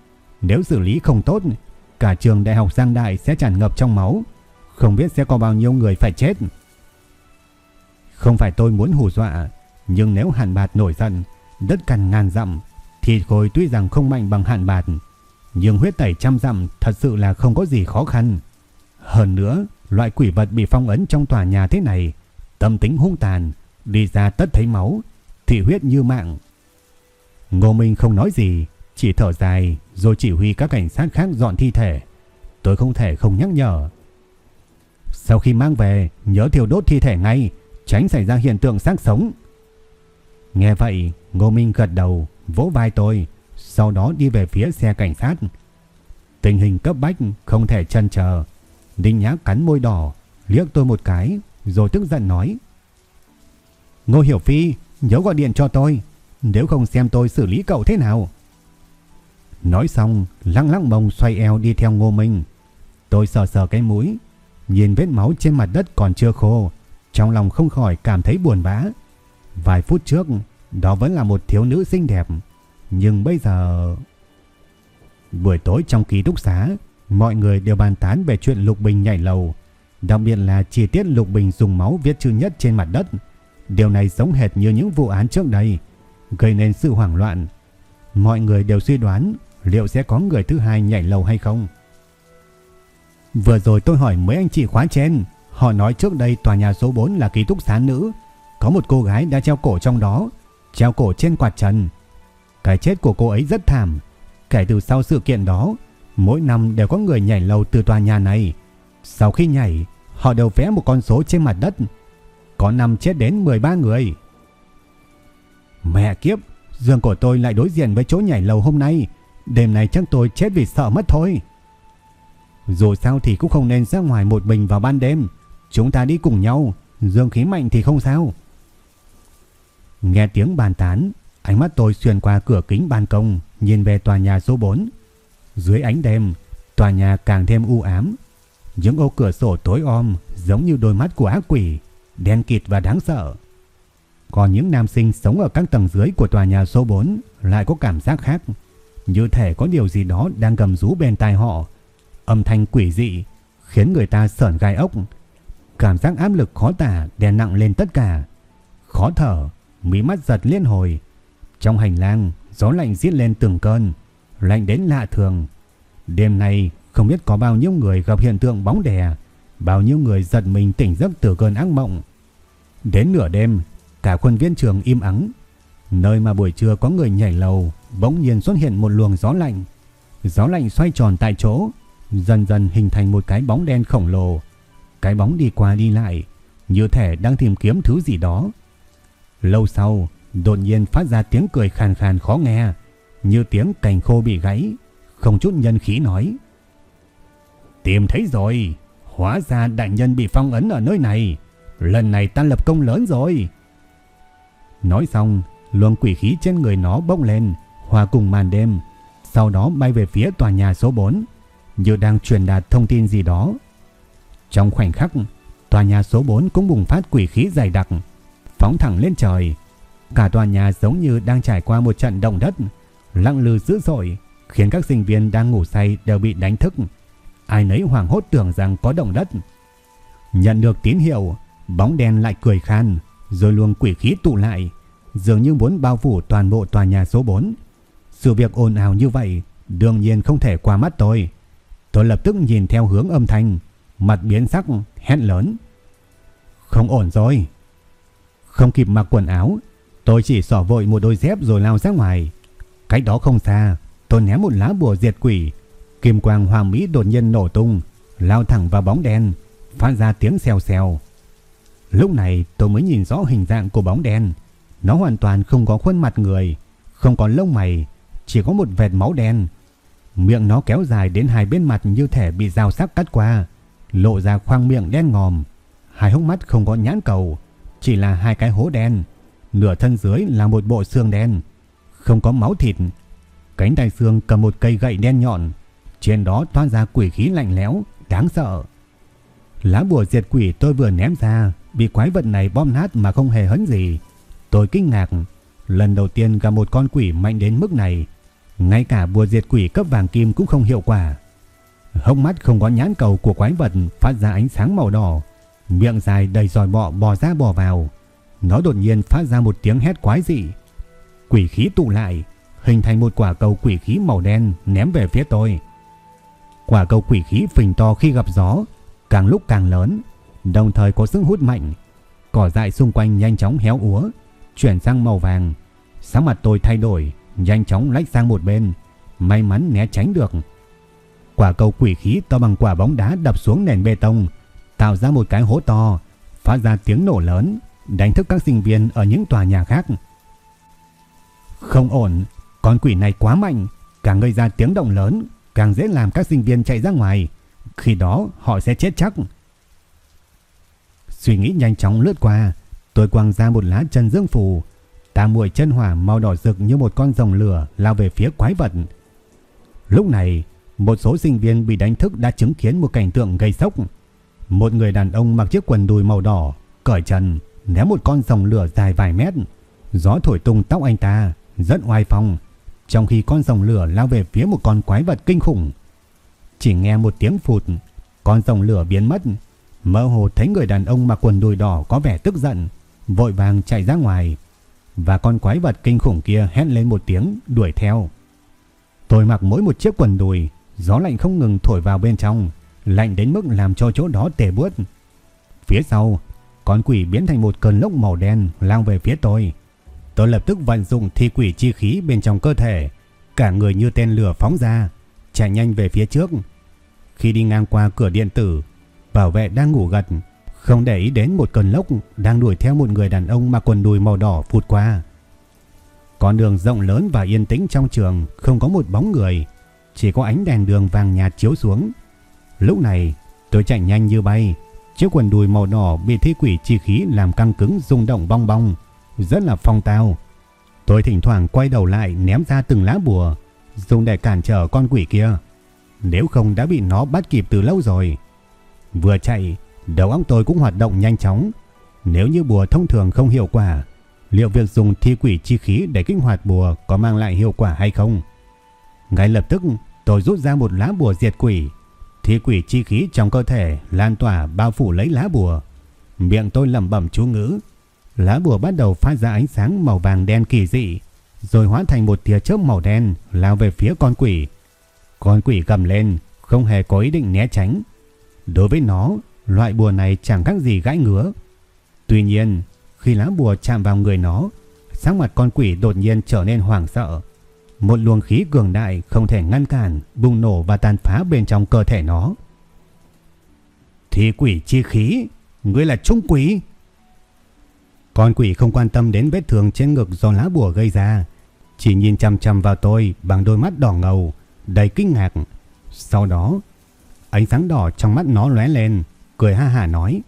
Nếu xử lý không tốt, cả trường đại học Giang Đại sẽ tràn ngập trong máu, không biết sẽ có bao nhiêu người phải chết. Không phải tôi muốn hù dọa, nhưng nếu hạn bạt nổi giận, đất cằn ngàn dặm, thì khôi tuy rằng không mạnh bằng hạn bạt, nhưng huyết tẩy trăm dặm thật sự là không có gì khó khăn. Hơn nữa, loại quỷ vật bị phong ấn trong tòa nhà thế này, tâm tính hung tàn, đi ra tất thấy máu, thị huyết như mạng. Ngô Minh không nói gì, chỉ thở dài rồi chỉ huy các cảnh sát khác dọn thi thể. Tôi không thể không nhắc nhở. Sau khi mang về, nhớ thiêu đốt thi thể ngay, tránh xảy ra hiện tượng xác sống. Nghe vậy, Ngô Minh gật đầu, vỗ vai tôi, sau đó đi về phía xe cảnh sát. Tình hình cấp bách, không thể chần chờ. Đinh Nhã cắn môi đỏ, liếc tôi một cái, rồi tức giận nói. Ngô Hiểu Phi, nhớ gọi điện cho tôi, nếu không xem tôi xử lý cậu thế nào. Nói xong, lăng lăng mông xoay eo đi theo Ngô Minh. Tôi sờ sờ cái mũi, nhìn vết máu trên mặt đất còn chưa khô, trong lòng không khỏi cảm thấy buồn bã. Vài phút trước, đó vẫn là một thiếu nữ xinh đẹp, nhưng bây giờ... Buổi tối trong ký túc xá, mọi người đều bàn tán về chuyện Lục Bình nhảy lầu, đặc biệt là chi tiết Lục Bình dùng máu viết chữ nhất trên mặt đất. Điều này giống hệt như những vụ án trước đây, gây nên sự hoảng loạn. Mọi người đều suy đoán liệu sẽ có người thứ hai nhảy lầu hay không. Vừa rồi tôi hỏi mấy anh chị khóa trên, họ nói trước đây tòa nhà số 4 là ký túc xá nữ, có một cô gái đã treo cổ trong đó, treo cổ trên quạt trần. Cái chết của cô ấy rất thảm, kể từ sau sự kiện đó, mỗi năm đều có người nhảy lầu từ tòa nhà này. Sau khi nhảy, họ đều vẽ một con số trên mặt đất. Có năm chết đến 13 người. Mẹ kiếp, giường của tôi lại đối diện với chỗ nhảy lầu hôm nay. Đêm này chắc tôi chết vì sợ mất thôi. Dù sao thì cũng không nên ra ngoài một mình vào ban đêm. Chúng ta đi cùng nhau. Dương khí mạnh thì không sao. Nghe tiếng bàn tán, ánh mắt tôi xuyên qua cửa kính ban công, nhìn về tòa nhà số 4. Dưới ánh đêm, tòa nhà càng thêm u ám. Những ô cửa sổ tối om giống như đôi mắt của ác quỷ, đen kịt và đáng sợ. Còn những nam sinh sống ở các tầng dưới của tòa nhà số 4 lại có cảm giác khác. Như thể có điều gì đó đang gầm rú bên tai họ. Âm thanh quỷ dị khiến người ta sởn gai ốc. Cảm giác áp lực khó tả đè nặng lên tất cả. Khó thở, mí mắt giật liên hồi. Trong hành lang, gió lạnh giết lên từng cơn, lạnh đến lạ thường. Đêm nay không biết có bao nhiêu người gặp hiện tượng bóng đè, bao nhiêu người giật mình tỉnh giấc từ cơn ác mộng. Đến nửa đêm, cả khuôn viên trường im ắng. Nơi mà buổi trưa có người nhảy lầu, bỗng nhiên xuất hiện một luồng gió lạnh. Gió lạnh xoay tròn tại chỗ, dần dần hình thành một cái bóng đen khổng lồ. Cái bóng đi qua đi lại, như thể đang tìm kiếm thứ gì đó. Lâu sau, đột nhiên phát ra tiếng cười khàn khàn khó nghe, như tiếng cành khô bị gãy, không chút nhân khí nói. Tìm thấy rồi, hóa ra đại nhân bị phong ấn ở nơi này, lần này ta lập công lớn rồi. Nói xong, luồng quỷ khí trên người nó bốc lên, hòa cùng màn đêm, sau đó bay về phía tòa nhà số 4, như đang truyền đạt thông tin gì đó. Trong khoảnh khắc, tòa nhà số 4 cũng bùng phát quỷ khí dày đặc, phóng thẳng lên trời. Cả tòa nhà giống như đang trải qua một trận động đất, lặng lư dữ dội, khiến các sinh viên đang ngủ say đều bị đánh thức. Ai nấy hoảng hốt tưởng rằng có động đất. Nhận được tín hiệu, bóng đen lại cười khan, rồi luồng quỷ khí tụ lại, dường như muốn bao phủ toàn bộ tòa nhà số 4. Sự việc ồn ào như vậy, đương nhiên không thể qua mắt tôi. Tôi lập tức nhìn theo hướng âm thanh, mặt biến sắc, hét lớn. Không ổn rồi. Không kịp mặc quần áo, tôi chỉ xỏ vội một đôi dép rồi lao ra ngoài. Cách đó không xa, tôi ném một lá bùa diệt quỷ. Kim quang hoàng mỹ đột nhiên nổ tung, lao thẳng vào bóng đen, phát ra tiếng xèo xèo. Lúc này tôi mới nhìn rõ hình dạng của bóng đen. Nó hoàn toàn không có khuôn mặt người, không có lông mày, chỉ có một vệt máu đen. Miệng nó kéo dài đến hai bên mặt như thể bị dao sắc cắt qua, lộ ra khoang miệng đen ngòm. Hai hốc mắt không có nhãn cầu, chỉ là hai cái hố đen. Nửa thân dưới là một bộ xương đen, không có máu thịt. Cánh tay xương cầm một cây gậy đen nhọn, trên đó toan ra quỷ khí lạnh lẽo, đáng sợ. Lá bùa diệt quỷ tôi vừa ném ra, bị quái vật này bom nát mà không hề hấn gì. Tôi kinh ngạc, lần đầu tiên gặp một con quỷ mạnh đến mức này, ngay cả bùa diệt quỷ cấp vàng kim cũng không hiệu quả. Hốc mắt không có nhãn cầu của quái vật phát ra ánh sáng màu đỏ, miệng dài đầy giòi bọ bò ra bò vào. Nó đột nhiên phát ra một tiếng hét quái dị. Quỷ khí tụ lại, hình thành một quả cầu quỷ khí màu đen ném về phía tôi. Quả cầu quỷ khí phình to khi gặp gió, càng lúc càng lớn, đồng thời có sức hút mạnh. Cỏ dại xung quanh nhanh chóng héo úa, chuyển sang màu vàng. Sắc mặt tôi thay đổi, nhanh chóng lách sang một bên, may mắn né tránh được. Quả cầu quỷ khí to bằng quả bóng đá đập xuống nền bê tông, tạo ra một cái hố to, phát ra tiếng nổ lớn, đánh thức các sinh viên ở những tòa nhà khác. Không ổn, con quỷ này quá mạnh, càng gây ra tiếng động lớn, càng dễ làm các sinh viên chạy ra ngoài. Khi đó họ sẽ chết chắc. Suy nghĩ nhanh chóng lướt qua, tôi quăng ra một lá chân dương phù. ta muội chân hỏa màu đỏ rực như một con rồng lửa lao về phía quái vật. Lúc này, một số sinh viên bị đánh thức đã chứng kiến một cảnh tượng gây sốc. Một người đàn ông mặc chiếc quần đùi màu đỏ, cởi trần, ném một con rồng lửa dài vài mét. Gió thổi tung tóc anh ta, rất oai phong, trong khi con rồng lửa lao về phía một con quái vật kinh khủng. Chỉ nghe một tiếng phụt, con rồng lửa biến mất. Mơ hồ thấy người đàn ông mặc quần đùi đỏ có vẻ tức giận, vội vàng chạy ra ngoài. Và con quái vật kinh khủng kia hét lên một tiếng đuổi theo. Tôi mặc mỗi một chiếc quần đùi, gió lạnh không ngừng thổi vào bên trong, lạnh đến mức làm cho chỗ đó tê buốt. Phía sau, con quỷ biến thành một cơn lốc màu đen lao về phía tôi. Tôi lập tức vận dụng thi quỷ chi khí bên trong cơ thể, cả người như tên lửa phóng ra, chạy nhanh về phía trước. Khi đi ngang qua cửa điện tử, bảo vệ đang ngủ gật, không để ý đến một cơn lốc đang đuổi theo một người đàn ông mặc quần đùi màu đỏ phụt qua. Con đường rộng lớn và yên tĩnh trong trường không có một bóng người, chỉ có ánh đèn đường vàng nhạt chiếu xuống. Lúc này, tôi chạy nhanh như bay, chiếc quần đùi màu đỏ bị thi quỷ chi khí làm căng cứng rung động bong bong, rất là phong tao. Tôi thỉnh thoảng quay đầu lại ném ra từng lá bùa, dùng để cản trở con quỷ kia. Nếu không đã bị nó bắt kịp từ lâu rồi. Vừa chạy, đầu óc tôi cũng hoạt động nhanh chóng. Nếu như bùa thông thường không hiệu quả, liệu việc dùng thi quỷ chi khí để kích hoạt bùa có mang lại hiệu quả hay không? Ngay lập tức, tôi rút ra một lá bùa diệt quỷ. Thi quỷ chi khí trong cơ thể lan tỏa bao phủ lấy lá bùa. Miệng tôi lẩm bẩm chú ngữ, Lá bùa bắt đầu phát ra ánh sáng màu vàng đen kỳ dị, rồi hóa thành một tia chớp màu đen lao về phía con quỷ. Con quỷ gầm lên, không hề có ý định né tránh. Đối với nó, loại bùa này chẳng khác gì gãi ngứa. Tuy nhiên, khi lá bùa chạm vào người nó, sắc mặt con quỷ đột nhiên trở nên hoảng sợ. Một luồng khí cường đại không thể ngăn cản, bùng nổ và tàn phá bên trong cơ thể nó. Thì quỷ chi khí, ngươi là trung quỷ. Con quỷ không quan tâm đến vết thương trên ngực do lá bùa gây ra, chỉ nhìn chăm chăm vào tôi bằng đôi mắt đỏ ngầu, đầy kinh ngạc. Sau đó, ánh sáng đỏ trong mắt nó lóe lên, cười ha hà nói: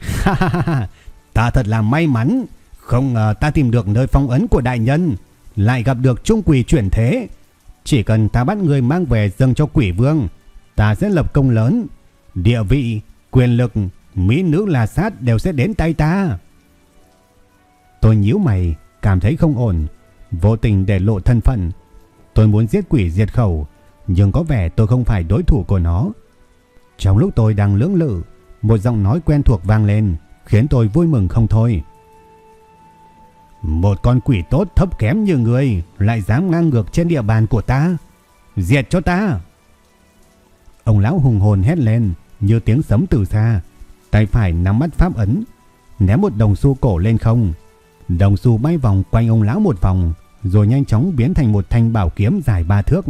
"Ha ha ha, ta thật là may mắn, không ngờ ta tìm được nơi phong ấn của đại nhân, lại gặp được trung quỷ chuyển thế. Chỉ cần ta bắt người mang về dâng cho quỷ vương, ta sẽ lập công lớn, địa vị, quyền lực, mỹ nữ là sát đều sẽ đến tay ta." Tôi nhíu mày, cảm thấy không ổn, vô tình để lộ thân phận. Tôi muốn giết quỷ diệt khẩu, nhưng có vẻ tôi không phải đối thủ của nó. Trong lúc tôi đang lưỡng lự, một giọng nói quen thuộc vang lên, khiến tôi vui mừng không thôi. Một con quỷ tốt thấp kém như người lại dám ngang ngược trên địa bàn của ta. Diệt cho ta! Ông lão hùng hồn hét lên như tiếng sấm từ xa. Tay phải nắm mắt pháp ấn, ném một đồng xu cổ lên không, Đồng xu bay vòng quanh ông lão một vòng, rồi nhanh chóng biến thành một thanh bảo kiếm dài ba thước.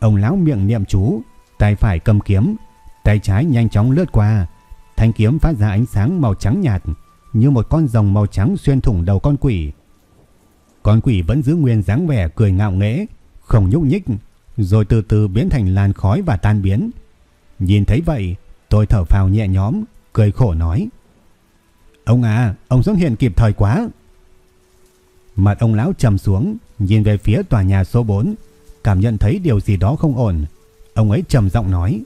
Ông lão miệng niệm chú, tay phải cầm kiếm, tay trái nhanh chóng lướt qua. Thanh kiếm phát ra ánh sáng màu trắng nhạt, như một con rồng màu trắng xuyên thủng đầu con quỷ. Con quỷ vẫn giữ nguyên dáng vẻ cười ngạo nghễ, không nhúc nhích, rồi từ từ biến thành làn khói và tan biến. Nhìn thấy vậy, tôi thở phào nhẹ nhõm, cười khổ nói: "Ông à, ông xuất hiện kịp thời quá." Mặt ông lão trầm xuống, nhìn về phía tòa nhà số 4, cảm nhận thấy điều gì đó không ổn. Ông ấy trầm giọng nói: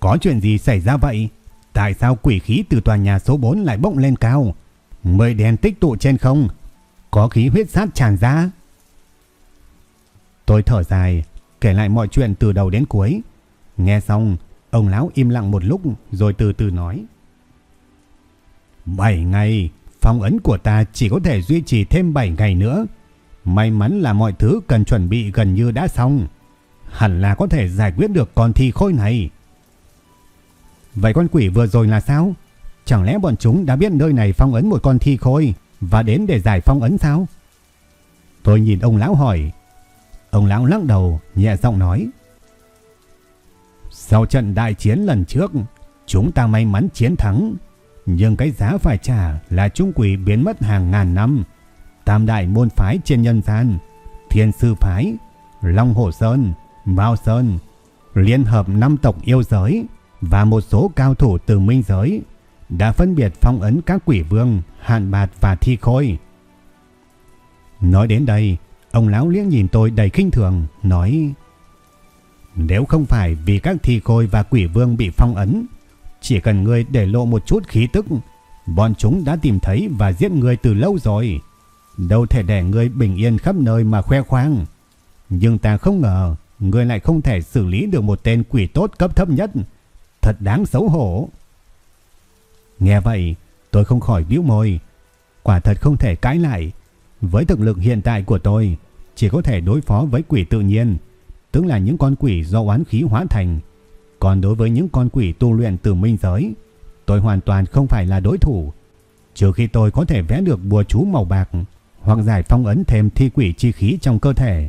"Có chuyện gì xảy ra vậy? Tại sao quỷ khí từ tòa nhà số 4 lại bốc lên cao? Mây đen tích tụ trên không, có khí huyết sát tràn ra." Tôi thở dài, kể lại mọi chuyện từ đầu đến cuối. Nghe xong, ông lão im lặng một lúc rồi từ từ nói. Bảy ngày, phong ấn của ta chỉ có thể duy trì thêm 7 ngày nữa. May mắn là mọi thứ cần chuẩn bị gần như đã xong. Hẳn là có thể giải quyết được con thi khôi này. Vậy con quỷ vừa rồi là sao? Chẳng lẽ bọn chúng đã biết nơi này phong ấn một con thi khôi và đến để giải phong ấn sao? Tôi nhìn ông lão hỏi. Ông lão lắc đầu, nhẹ giọng nói. Sau trận đại chiến lần trước, chúng ta may mắn chiến thắng. Nhưng cái giá phải trả là trung quỷ biến mất hàng ngàn năm. Tam đại môn phái trên nhân gian, thiên sư phái, Long Hồ Sơn, Mao Sơn, liên hợp năm tộc yêu giới và một số cao thủ từ minh giới đã phân biệt phong ấn các quỷ vương, hạn bạt và thi khôi. Nói đến đây, ông lão liếc nhìn tôi đầy khinh thường, nói Nếu không phải vì các thi khôi và quỷ vương bị phong ấn, chỉ cần ngươi để lộ một chút khí tức, bọn chúng đã tìm thấy và giết ngươi từ lâu rồi. Đâu thể để ngươi bình yên khắp nơi mà khoe khoang. Nhưng ta không ngờ, ngươi lại không thể xử lý được một tên quỷ tốt cấp thấp nhất. Thật đáng xấu hổ. Nghe vậy, tôi không khỏi bĩu môi. Quả thật không thể cãi lại. Với thực lực hiện tại của tôi, chỉ có thể đối phó với quỷ tự nhiên, tức là những con quỷ do oán khí hóa thành. Còn đối với những con quỷ tu luyện từ minh giới, tôi hoàn toàn không phải là đối thủ. Trừ khi tôi có thể vẽ được bùa chú màu bạc hoặc giải phong ấn thêm thi quỷ chi khí trong cơ thể.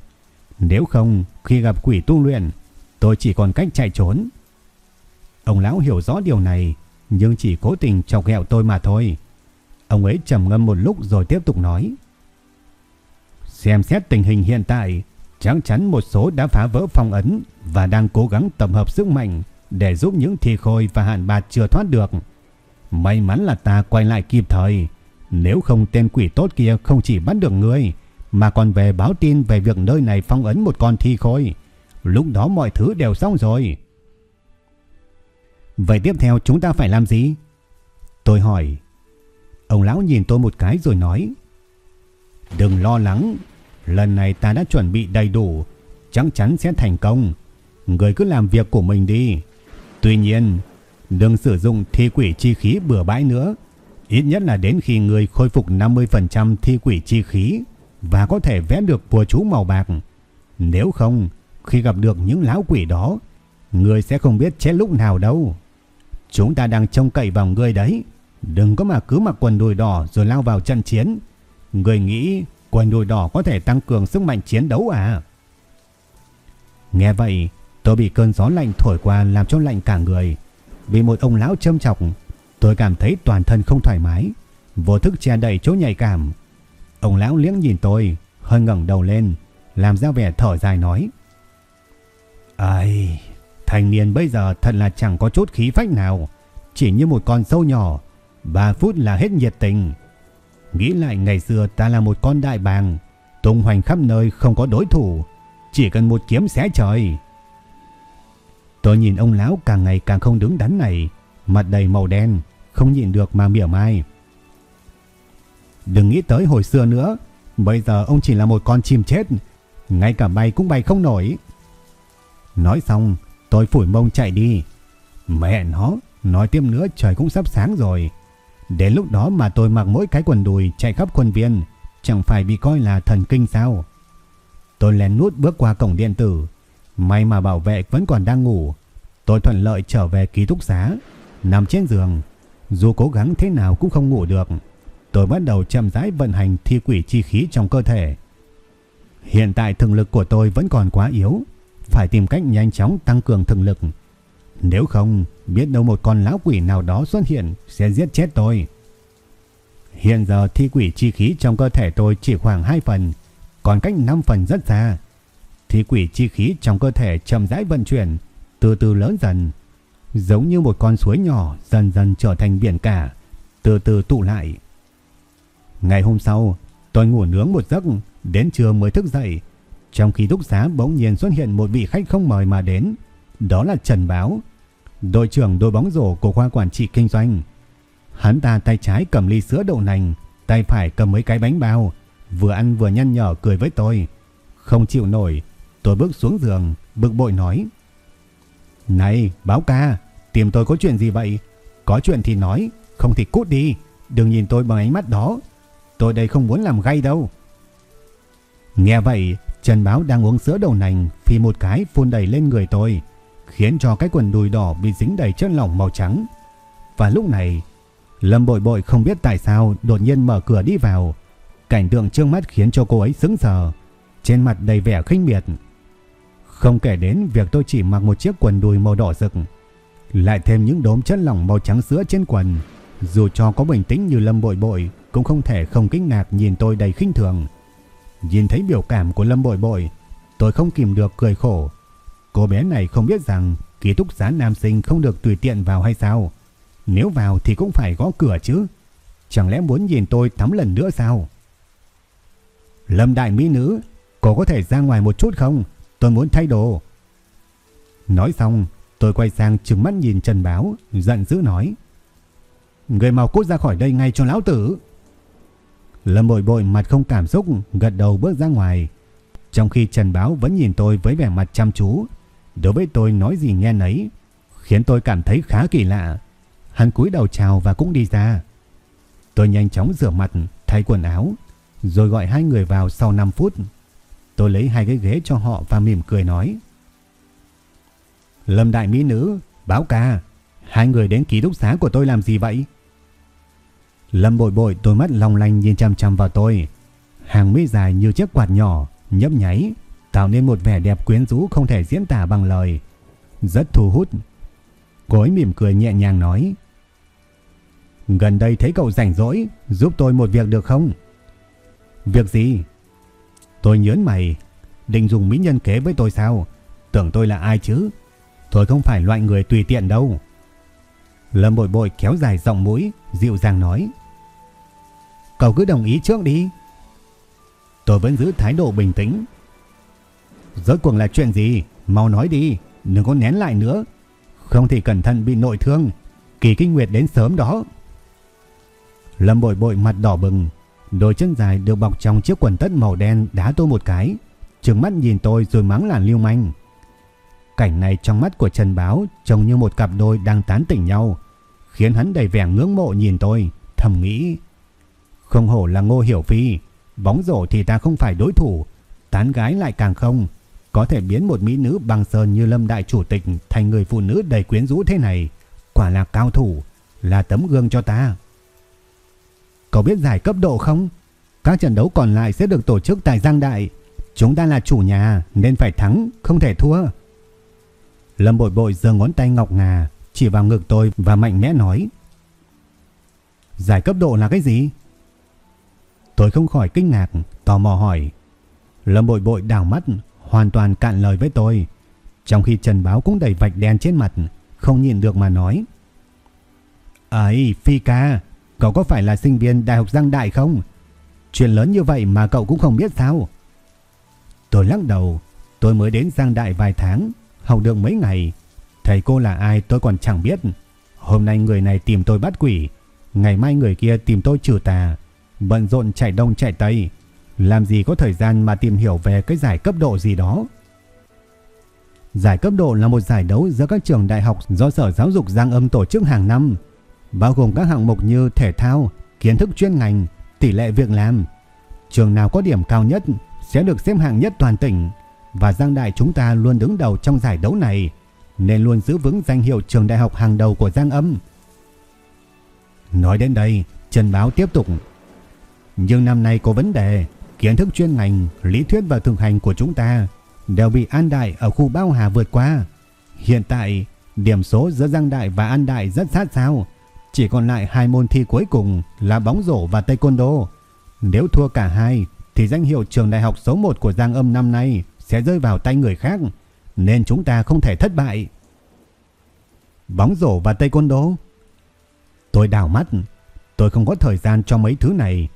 Nếu không, khi gặp quỷ tu luyện, tôi chỉ còn cách chạy trốn. Ông lão hiểu rõ điều này, nhưng chỉ cố tình chọc ghẹo tôi mà thôi. Ông ấy trầm ngâm một lúc rồi tiếp tục nói. Xem xét tình hình hiện tại, chắc chắn một số đã phá vỡ phong ấn và đang cố gắng tập hợp sức mạnh để giúp những thi khôi và hạn bạt chưa thoát được. May mắn là ta quay lại kịp thời, nếu không tên quỷ tốt kia không chỉ bắt được người, mà còn về báo tin về việc nơi này phong ấn một con thi khôi. Lúc đó mọi thứ đều xong rồi. Vậy tiếp theo chúng ta phải làm gì? Tôi hỏi. Ông lão nhìn tôi một cái rồi nói. Đừng lo lắng, lần này ta đã chuẩn bị đầy đủ, chắc chắn sẽ thành công. Người cứ làm việc của mình đi. Tuy nhiên, đừng sử dụng thi quỷ chi khí bừa bãi nữa. Ít nhất là đến khi người khôi phục 50% thi quỷ chi khí và có thể vẽ được bùa chú màu bạc. Nếu không, khi gặp được những lão quỷ đó, người sẽ không biết chết lúc nào đâu. Chúng ta đang trông cậy vào ngươi đấy. Đừng có mà cứ mặc quần đùi đỏ rồi lao vào trận chiến. Người nghĩ quần đùi đỏ có thể tăng cường sức mạnh chiến đấu à? Nghe vậy, tôi bị cơn gió lạnh thổi qua làm cho lạnh cả người. Vì một ông lão châm chọc, tôi cảm thấy toàn thân không thoải mái, vô thức che đậy chỗ nhạy cảm. Ông lão liếc nhìn tôi, hơi ngẩng đầu lên, làm ra vẻ thở dài nói: "Ai, Thanh niên bây giờ thật là chẳng có chút khí phách nào, chỉ như một con sâu nhỏ, 3 phút là hết nhiệt tình. Nghĩ lại ngày xưa ta là một con đại bàng, tung hoành khắp nơi không có đối thủ, chỉ cần một kiếm xé trời. Tôi nhìn ông lão càng ngày càng không đứng đắn này, mặt đầy màu đen, không nhìn được mà mỉa mai. Đừng nghĩ tới hồi xưa nữa, bây giờ ông chỉ là một con chim chết, ngay cả bay cũng bay không nổi. Nói xong, Tôi phủi mông chạy đi. Mẹ nó, nói tiếp nữa trời cũng sắp sáng rồi. Đến lúc đó mà tôi mặc mỗi cái quần đùi chạy khắp khuôn viên, chẳng phải bị coi là thần kinh sao. Tôi lén nút bước qua cổng điện tử. May mà bảo vệ vẫn còn đang ngủ. Tôi thuận lợi trở về ký túc xá, nằm trên giường. Dù cố gắng thế nào cũng không ngủ được. Tôi bắt đầu chậm rãi vận hành thi quỷ chi khí trong cơ thể. Hiện tại thực lực của tôi vẫn còn quá yếu phải tìm cách nhanh chóng tăng cường thực lực. Nếu không, biết đâu một con lão quỷ nào đó xuất hiện sẽ giết chết tôi. Hiện giờ thi quỷ chi khí trong cơ thể tôi chỉ khoảng 2 phần, còn cách 5 phần rất xa. Thi quỷ chi khí trong cơ thể chậm rãi vận chuyển, từ từ lớn dần, giống như một con suối nhỏ dần dần trở thành biển cả, từ từ tụ lại. Ngày hôm sau, tôi ngủ nướng một giấc, đến trưa mới thức dậy, trong khi túc xá bỗng nhiên xuất hiện một vị khách không mời mà đến, đó là Trần Báo, đội trưởng đội bóng rổ của khoa quản trị kinh doanh. Hắn ta tay trái cầm ly sữa đậu nành, tay phải cầm mấy cái bánh bao, vừa ăn vừa nhăn nhở cười với tôi. Không chịu nổi, tôi bước xuống giường, bực bội nói. Này, báo ca, tìm tôi có chuyện gì vậy? Có chuyện thì nói, không thì cút đi. Đừng nhìn tôi bằng ánh mắt đó. Tôi đây không muốn làm gay đâu. Nghe vậy, Trần Báo đang uống sữa đậu nành thì một cái phun đầy lên người tôi, khiến cho cái quần đùi đỏ bị dính đầy chất lỏng màu trắng. Và lúc này, Lâm Bội Bội không biết tại sao đột nhiên mở cửa đi vào. Cảnh tượng trước mắt khiến cho cô ấy sững sờ, trên mặt đầy vẻ khinh miệt. Không kể đến việc tôi chỉ mặc một chiếc quần đùi màu đỏ rực, lại thêm những đốm chất lỏng màu trắng sữa trên quần, dù cho có bình tĩnh như Lâm Bội Bội cũng không thể không kinh ngạc nhìn tôi đầy khinh thường. Nhìn thấy biểu cảm của Lâm Bội Bội, tôi không kìm được cười khổ. Cô bé này không biết rằng ký túc xá nam sinh không được tùy tiện vào hay sao? Nếu vào thì cũng phải gõ cửa chứ. Chẳng lẽ muốn nhìn tôi tắm lần nữa sao? Lâm đại mỹ nữ, cô có thể ra ngoài một chút không? Tôi muốn thay đồ. Nói xong, tôi quay sang trừng mắt nhìn Trần Báo, giận dữ nói. Người mau cút ra khỏi đây ngay cho lão tử. Lâm bội bội mặt không cảm xúc, gật đầu bước ra ngoài. Trong khi Trần Báo vẫn nhìn tôi với vẻ mặt chăm chú. Đối với tôi nói gì nghe nấy, khiến tôi cảm thấy khá kỳ lạ. Hắn cúi đầu chào và cũng đi ra. Tôi nhanh chóng rửa mặt, thay quần áo, rồi gọi hai người vào sau 5 phút. Tôi lấy hai cái ghế cho họ và mỉm cười nói. Lâm đại mỹ nữ, báo ca, hai người đến ký túc xá của tôi làm gì vậy? Lâm bội bội đôi mắt long lanh nhìn chăm chăm vào tôi. Hàng mi dài như chiếc quạt nhỏ, nhấp nháy, tạo nên một vẻ đẹp quyến rũ không thể diễn tả bằng lời. Rất thu hút. Cô ấy mỉm cười nhẹ nhàng nói. Gần đây thấy cậu rảnh rỗi, giúp tôi một việc được không? Việc gì? Tôi nhớn mày, định dùng mỹ nhân kế với tôi sao? Tưởng tôi là ai chứ? Tôi không phải loại người tùy tiện đâu. Lâm bội bội kéo dài giọng mũi, dịu dàng nói. Cậu cứ đồng ý trước đi. Tôi vẫn giữ thái độ bình tĩnh. Rốt cuộc là chuyện gì? Mau nói đi, đừng có nén lại nữa. Không thì cẩn thận bị nội thương. Kỳ kinh nguyệt đến sớm đó. Lâm bội bội mặt đỏ bừng. Đôi chân dài được bọc trong chiếc quần tất màu đen đá tôi một cái. Trừng mắt nhìn tôi rồi mắng làn lưu manh. Cảnh này trong mắt của Trần Báo trông như một cặp đôi đang tán tỉnh nhau. Khiến hắn đầy vẻ ngưỡng mộ nhìn tôi. Thầm nghĩ... Không hổ là Ngô Hiểu Phi, bóng rổ thì ta không phải đối thủ, tán gái lại càng không. Có thể biến một mỹ nữ bằng sơn như Lâm Đại Chủ tịch thành người phụ nữ đầy quyến rũ thế này. Quả là cao thủ, là tấm gương cho ta. Cậu biết giải cấp độ không? Các trận đấu còn lại sẽ được tổ chức tại Giang Đại. Chúng ta là chủ nhà nên phải thắng, không thể thua. Lâm bội bội giơ ngón tay ngọc ngà, chỉ vào ngực tôi và mạnh mẽ nói. Giải cấp độ là cái gì? Tôi không khỏi kinh ngạc, tò mò hỏi. Lâm bội bội đảo mắt, hoàn toàn cạn lời với tôi. Trong khi Trần Báo cũng đầy vạch đen trên mặt, không nhìn được mà nói. Ấy, Phi ca, cậu có phải là sinh viên Đại học Giang Đại không? Chuyện lớn như vậy mà cậu cũng không biết sao? Tôi lắc đầu, tôi mới đến Giang Đại vài tháng, học được mấy ngày. Thầy cô là ai tôi còn chẳng biết. Hôm nay người này tìm tôi bắt quỷ, ngày mai người kia tìm tôi trừ tà bận rộn chạy đông chạy tây, làm gì có thời gian mà tìm hiểu về cái giải cấp độ gì đó. Giải cấp độ là một giải đấu giữa các trường đại học do Sở Giáo dục Giang Âm tổ chức hàng năm, bao gồm các hạng mục như thể thao, kiến thức chuyên ngành, tỷ lệ việc làm. Trường nào có điểm cao nhất sẽ được xếp hạng nhất toàn tỉnh và Giang Đại chúng ta luôn đứng đầu trong giải đấu này nên luôn giữ vững danh hiệu trường đại học hàng đầu của Giang Âm. Nói đến đây, Trần Báo tiếp tục nhưng năm nay có vấn đề, kiến thức chuyên ngành, lý thuyết và thực hành của chúng ta đều bị An Đại ở khu Bao Hà vượt qua. Hiện tại, điểm số giữa Giang Đại và An Đại rất sát sao. Chỉ còn lại hai môn thi cuối cùng là bóng rổ và taekwondo. Nếu thua cả hai, thì danh hiệu trường đại học số 1 của Giang Âm năm nay sẽ rơi vào tay người khác, nên chúng ta không thể thất bại. Bóng rổ và taekwondo? Tôi đảo mắt, tôi không có thời gian cho mấy thứ này.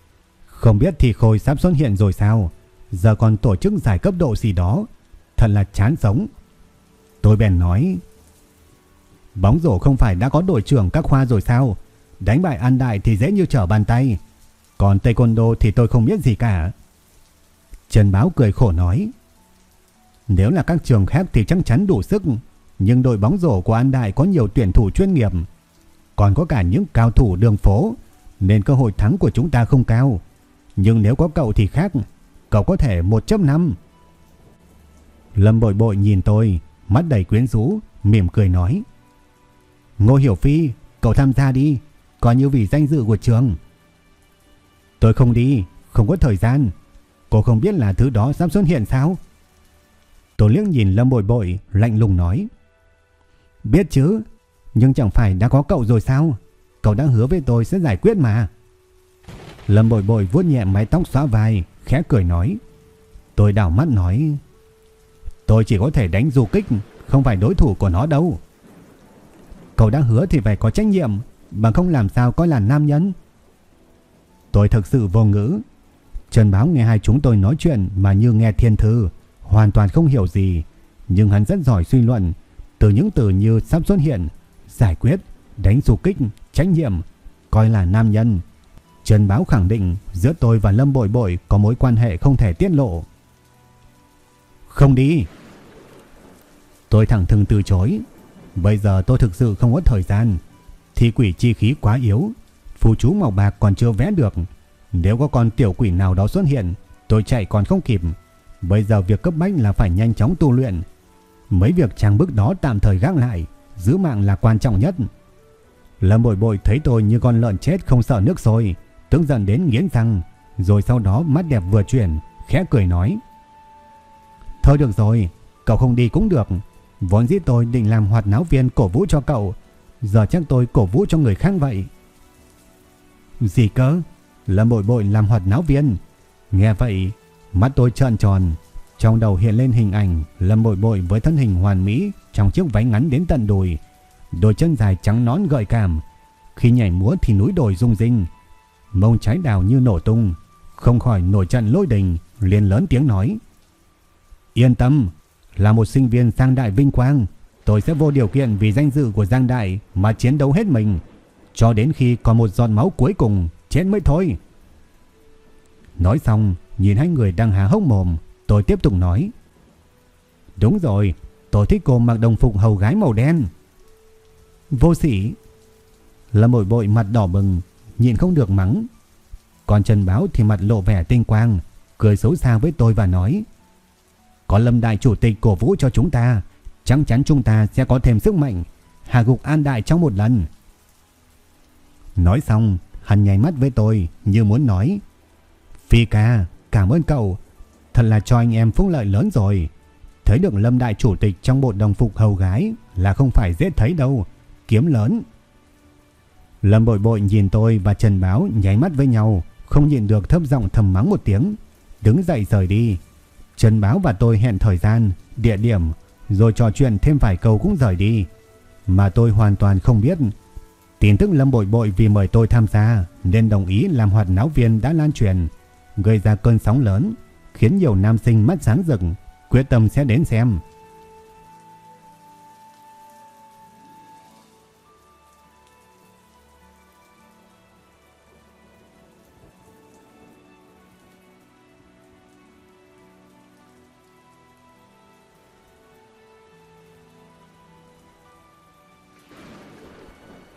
Không biết thì Khôi sắp xuất hiện rồi sao? Giờ còn tổ chức giải cấp độ gì đó? Thật là chán sống. Tôi bèn nói Bóng rổ không phải đã có đội trưởng các khoa rồi sao? Đánh bại An Đại thì dễ như trở bàn tay. Còn Taekwondo thì tôi không biết gì cả. Trần Báo cười khổ nói Nếu là các trường khác thì chắc chắn đủ sức, nhưng đội bóng rổ của An Đại có nhiều tuyển thủ chuyên nghiệp, còn có cả những cao thủ đường phố, nên cơ hội thắng của chúng ta không cao. Nhưng nếu có cậu thì khác, cậu có thể 1.5. Lâm bội bội nhìn tôi, mắt đầy quyến rũ, mỉm cười nói. Ngô Hiểu Phi, cậu tham gia đi, coi như vì danh dự của trường. Tôi không đi, không có thời gian. Cô không biết là thứ đó sắp xuất hiện sao? Tôi liếc nhìn Lâm bội bội, lạnh lùng nói. Biết chứ, nhưng chẳng phải đã có cậu rồi sao? Cậu đã hứa với tôi sẽ giải quyết mà. Lâm bội bội vuốt nhẹ mái tóc xóa vai, khẽ cười nói. Tôi đảo mắt nói. Tôi chỉ có thể đánh du kích, không phải đối thủ của nó đâu. Cậu đã hứa thì phải có trách nhiệm, bằng không làm sao coi là nam nhân. Tôi thực sự vô ngữ. Trần Báo nghe hai chúng tôi nói chuyện mà như nghe thiên thư, hoàn toàn không hiểu gì. Nhưng hắn rất giỏi suy luận, từ những từ như sắp xuất hiện, giải quyết, đánh du kích, trách nhiệm, coi là nam nhân. Trần Báo khẳng định giữa tôi và Lâm Bội Bội có mối quan hệ không thể tiết lộ. Không đi. Tôi thẳng thừng từ chối. Bây giờ tôi thực sự không có thời gian. Thi quỷ chi khí quá yếu. Phù chú màu bạc còn chưa vẽ được. Nếu có con tiểu quỷ nào đó xuất hiện, tôi chạy còn không kịp. Bây giờ việc cấp bách là phải nhanh chóng tu luyện. Mấy việc trang bức đó tạm thời gác lại. Giữ mạng là quan trọng nhất. Lâm bội bội thấy tôi như con lợn chết không sợ nước sôi. Tức giận đến nghiến răng. Rồi sau đó mắt đẹp vừa chuyển. Khẽ cười nói. Thôi được rồi. Cậu không đi cũng được. Vốn dĩ tôi định làm hoạt náo viên cổ vũ cho cậu. Giờ chắc tôi cổ vũ cho người khác vậy. Gì cơ? Lâm bội bội làm hoạt náo viên. Nghe vậy, mắt tôi trợn tròn. Trong đầu hiện lên hình ảnh Lâm bội bội với thân hình hoàn mỹ trong chiếc váy ngắn đến tận đùi. Đôi chân dài trắng nón gợi cảm. Khi nhảy múa thì núi đồi rung rinh. Mông trái đào như nổ tung. Không khỏi nổi trận lôi đình, liền lớn tiếng nói. Yên tâm, là một sinh viên sang đại vinh quang, tôi sẽ vô điều kiện vì danh dự của Giang Đại mà chiến đấu hết mình, cho đến khi còn một giọt máu cuối cùng chết mới thôi. Nói xong, nhìn hai người đang há hốc mồm, tôi tiếp tục nói. Đúng rồi, tôi thích cô mặc đồng phục hầu gái màu đen. Vô sĩ. Lâm bội bội mặt đỏ bừng, nhìn không được mắng. Còn Trần Báo thì mặt lộ vẻ tinh quang, cười xấu xa với tôi và nói. Có Lâm Đại Chủ tịch cổ vũ cho chúng ta, chắc chắn chúng ta sẽ có thêm sức mạnh, hạ gục An Đại trong một lần. Nói xong, hắn nháy mắt với tôi như muốn nói. Phi ca, cảm ơn cậu, thật là cho anh em phúc lợi lớn rồi. Thấy được Lâm Đại Chủ tịch trong bộ đồng phục hầu gái là không phải dễ thấy đâu, kiếm lớn. Lâm bội bội nhìn tôi và Trần Báo nháy mắt với nhau, không nhìn được thấp giọng thầm mắng một tiếng, đứng dậy rời đi. Trần Báo và tôi hẹn thời gian, địa điểm, rồi trò chuyện thêm vài câu cũng rời đi. Mà tôi hoàn toàn không biết. Tin tức Lâm Bội Bội vì mời tôi tham gia nên đồng ý làm hoạt náo viên đã lan truyền, gây ra cơn sóng lớn, khiến nhiều nam sinh mắt sáng rực, quyết tâm sẽ đến xem.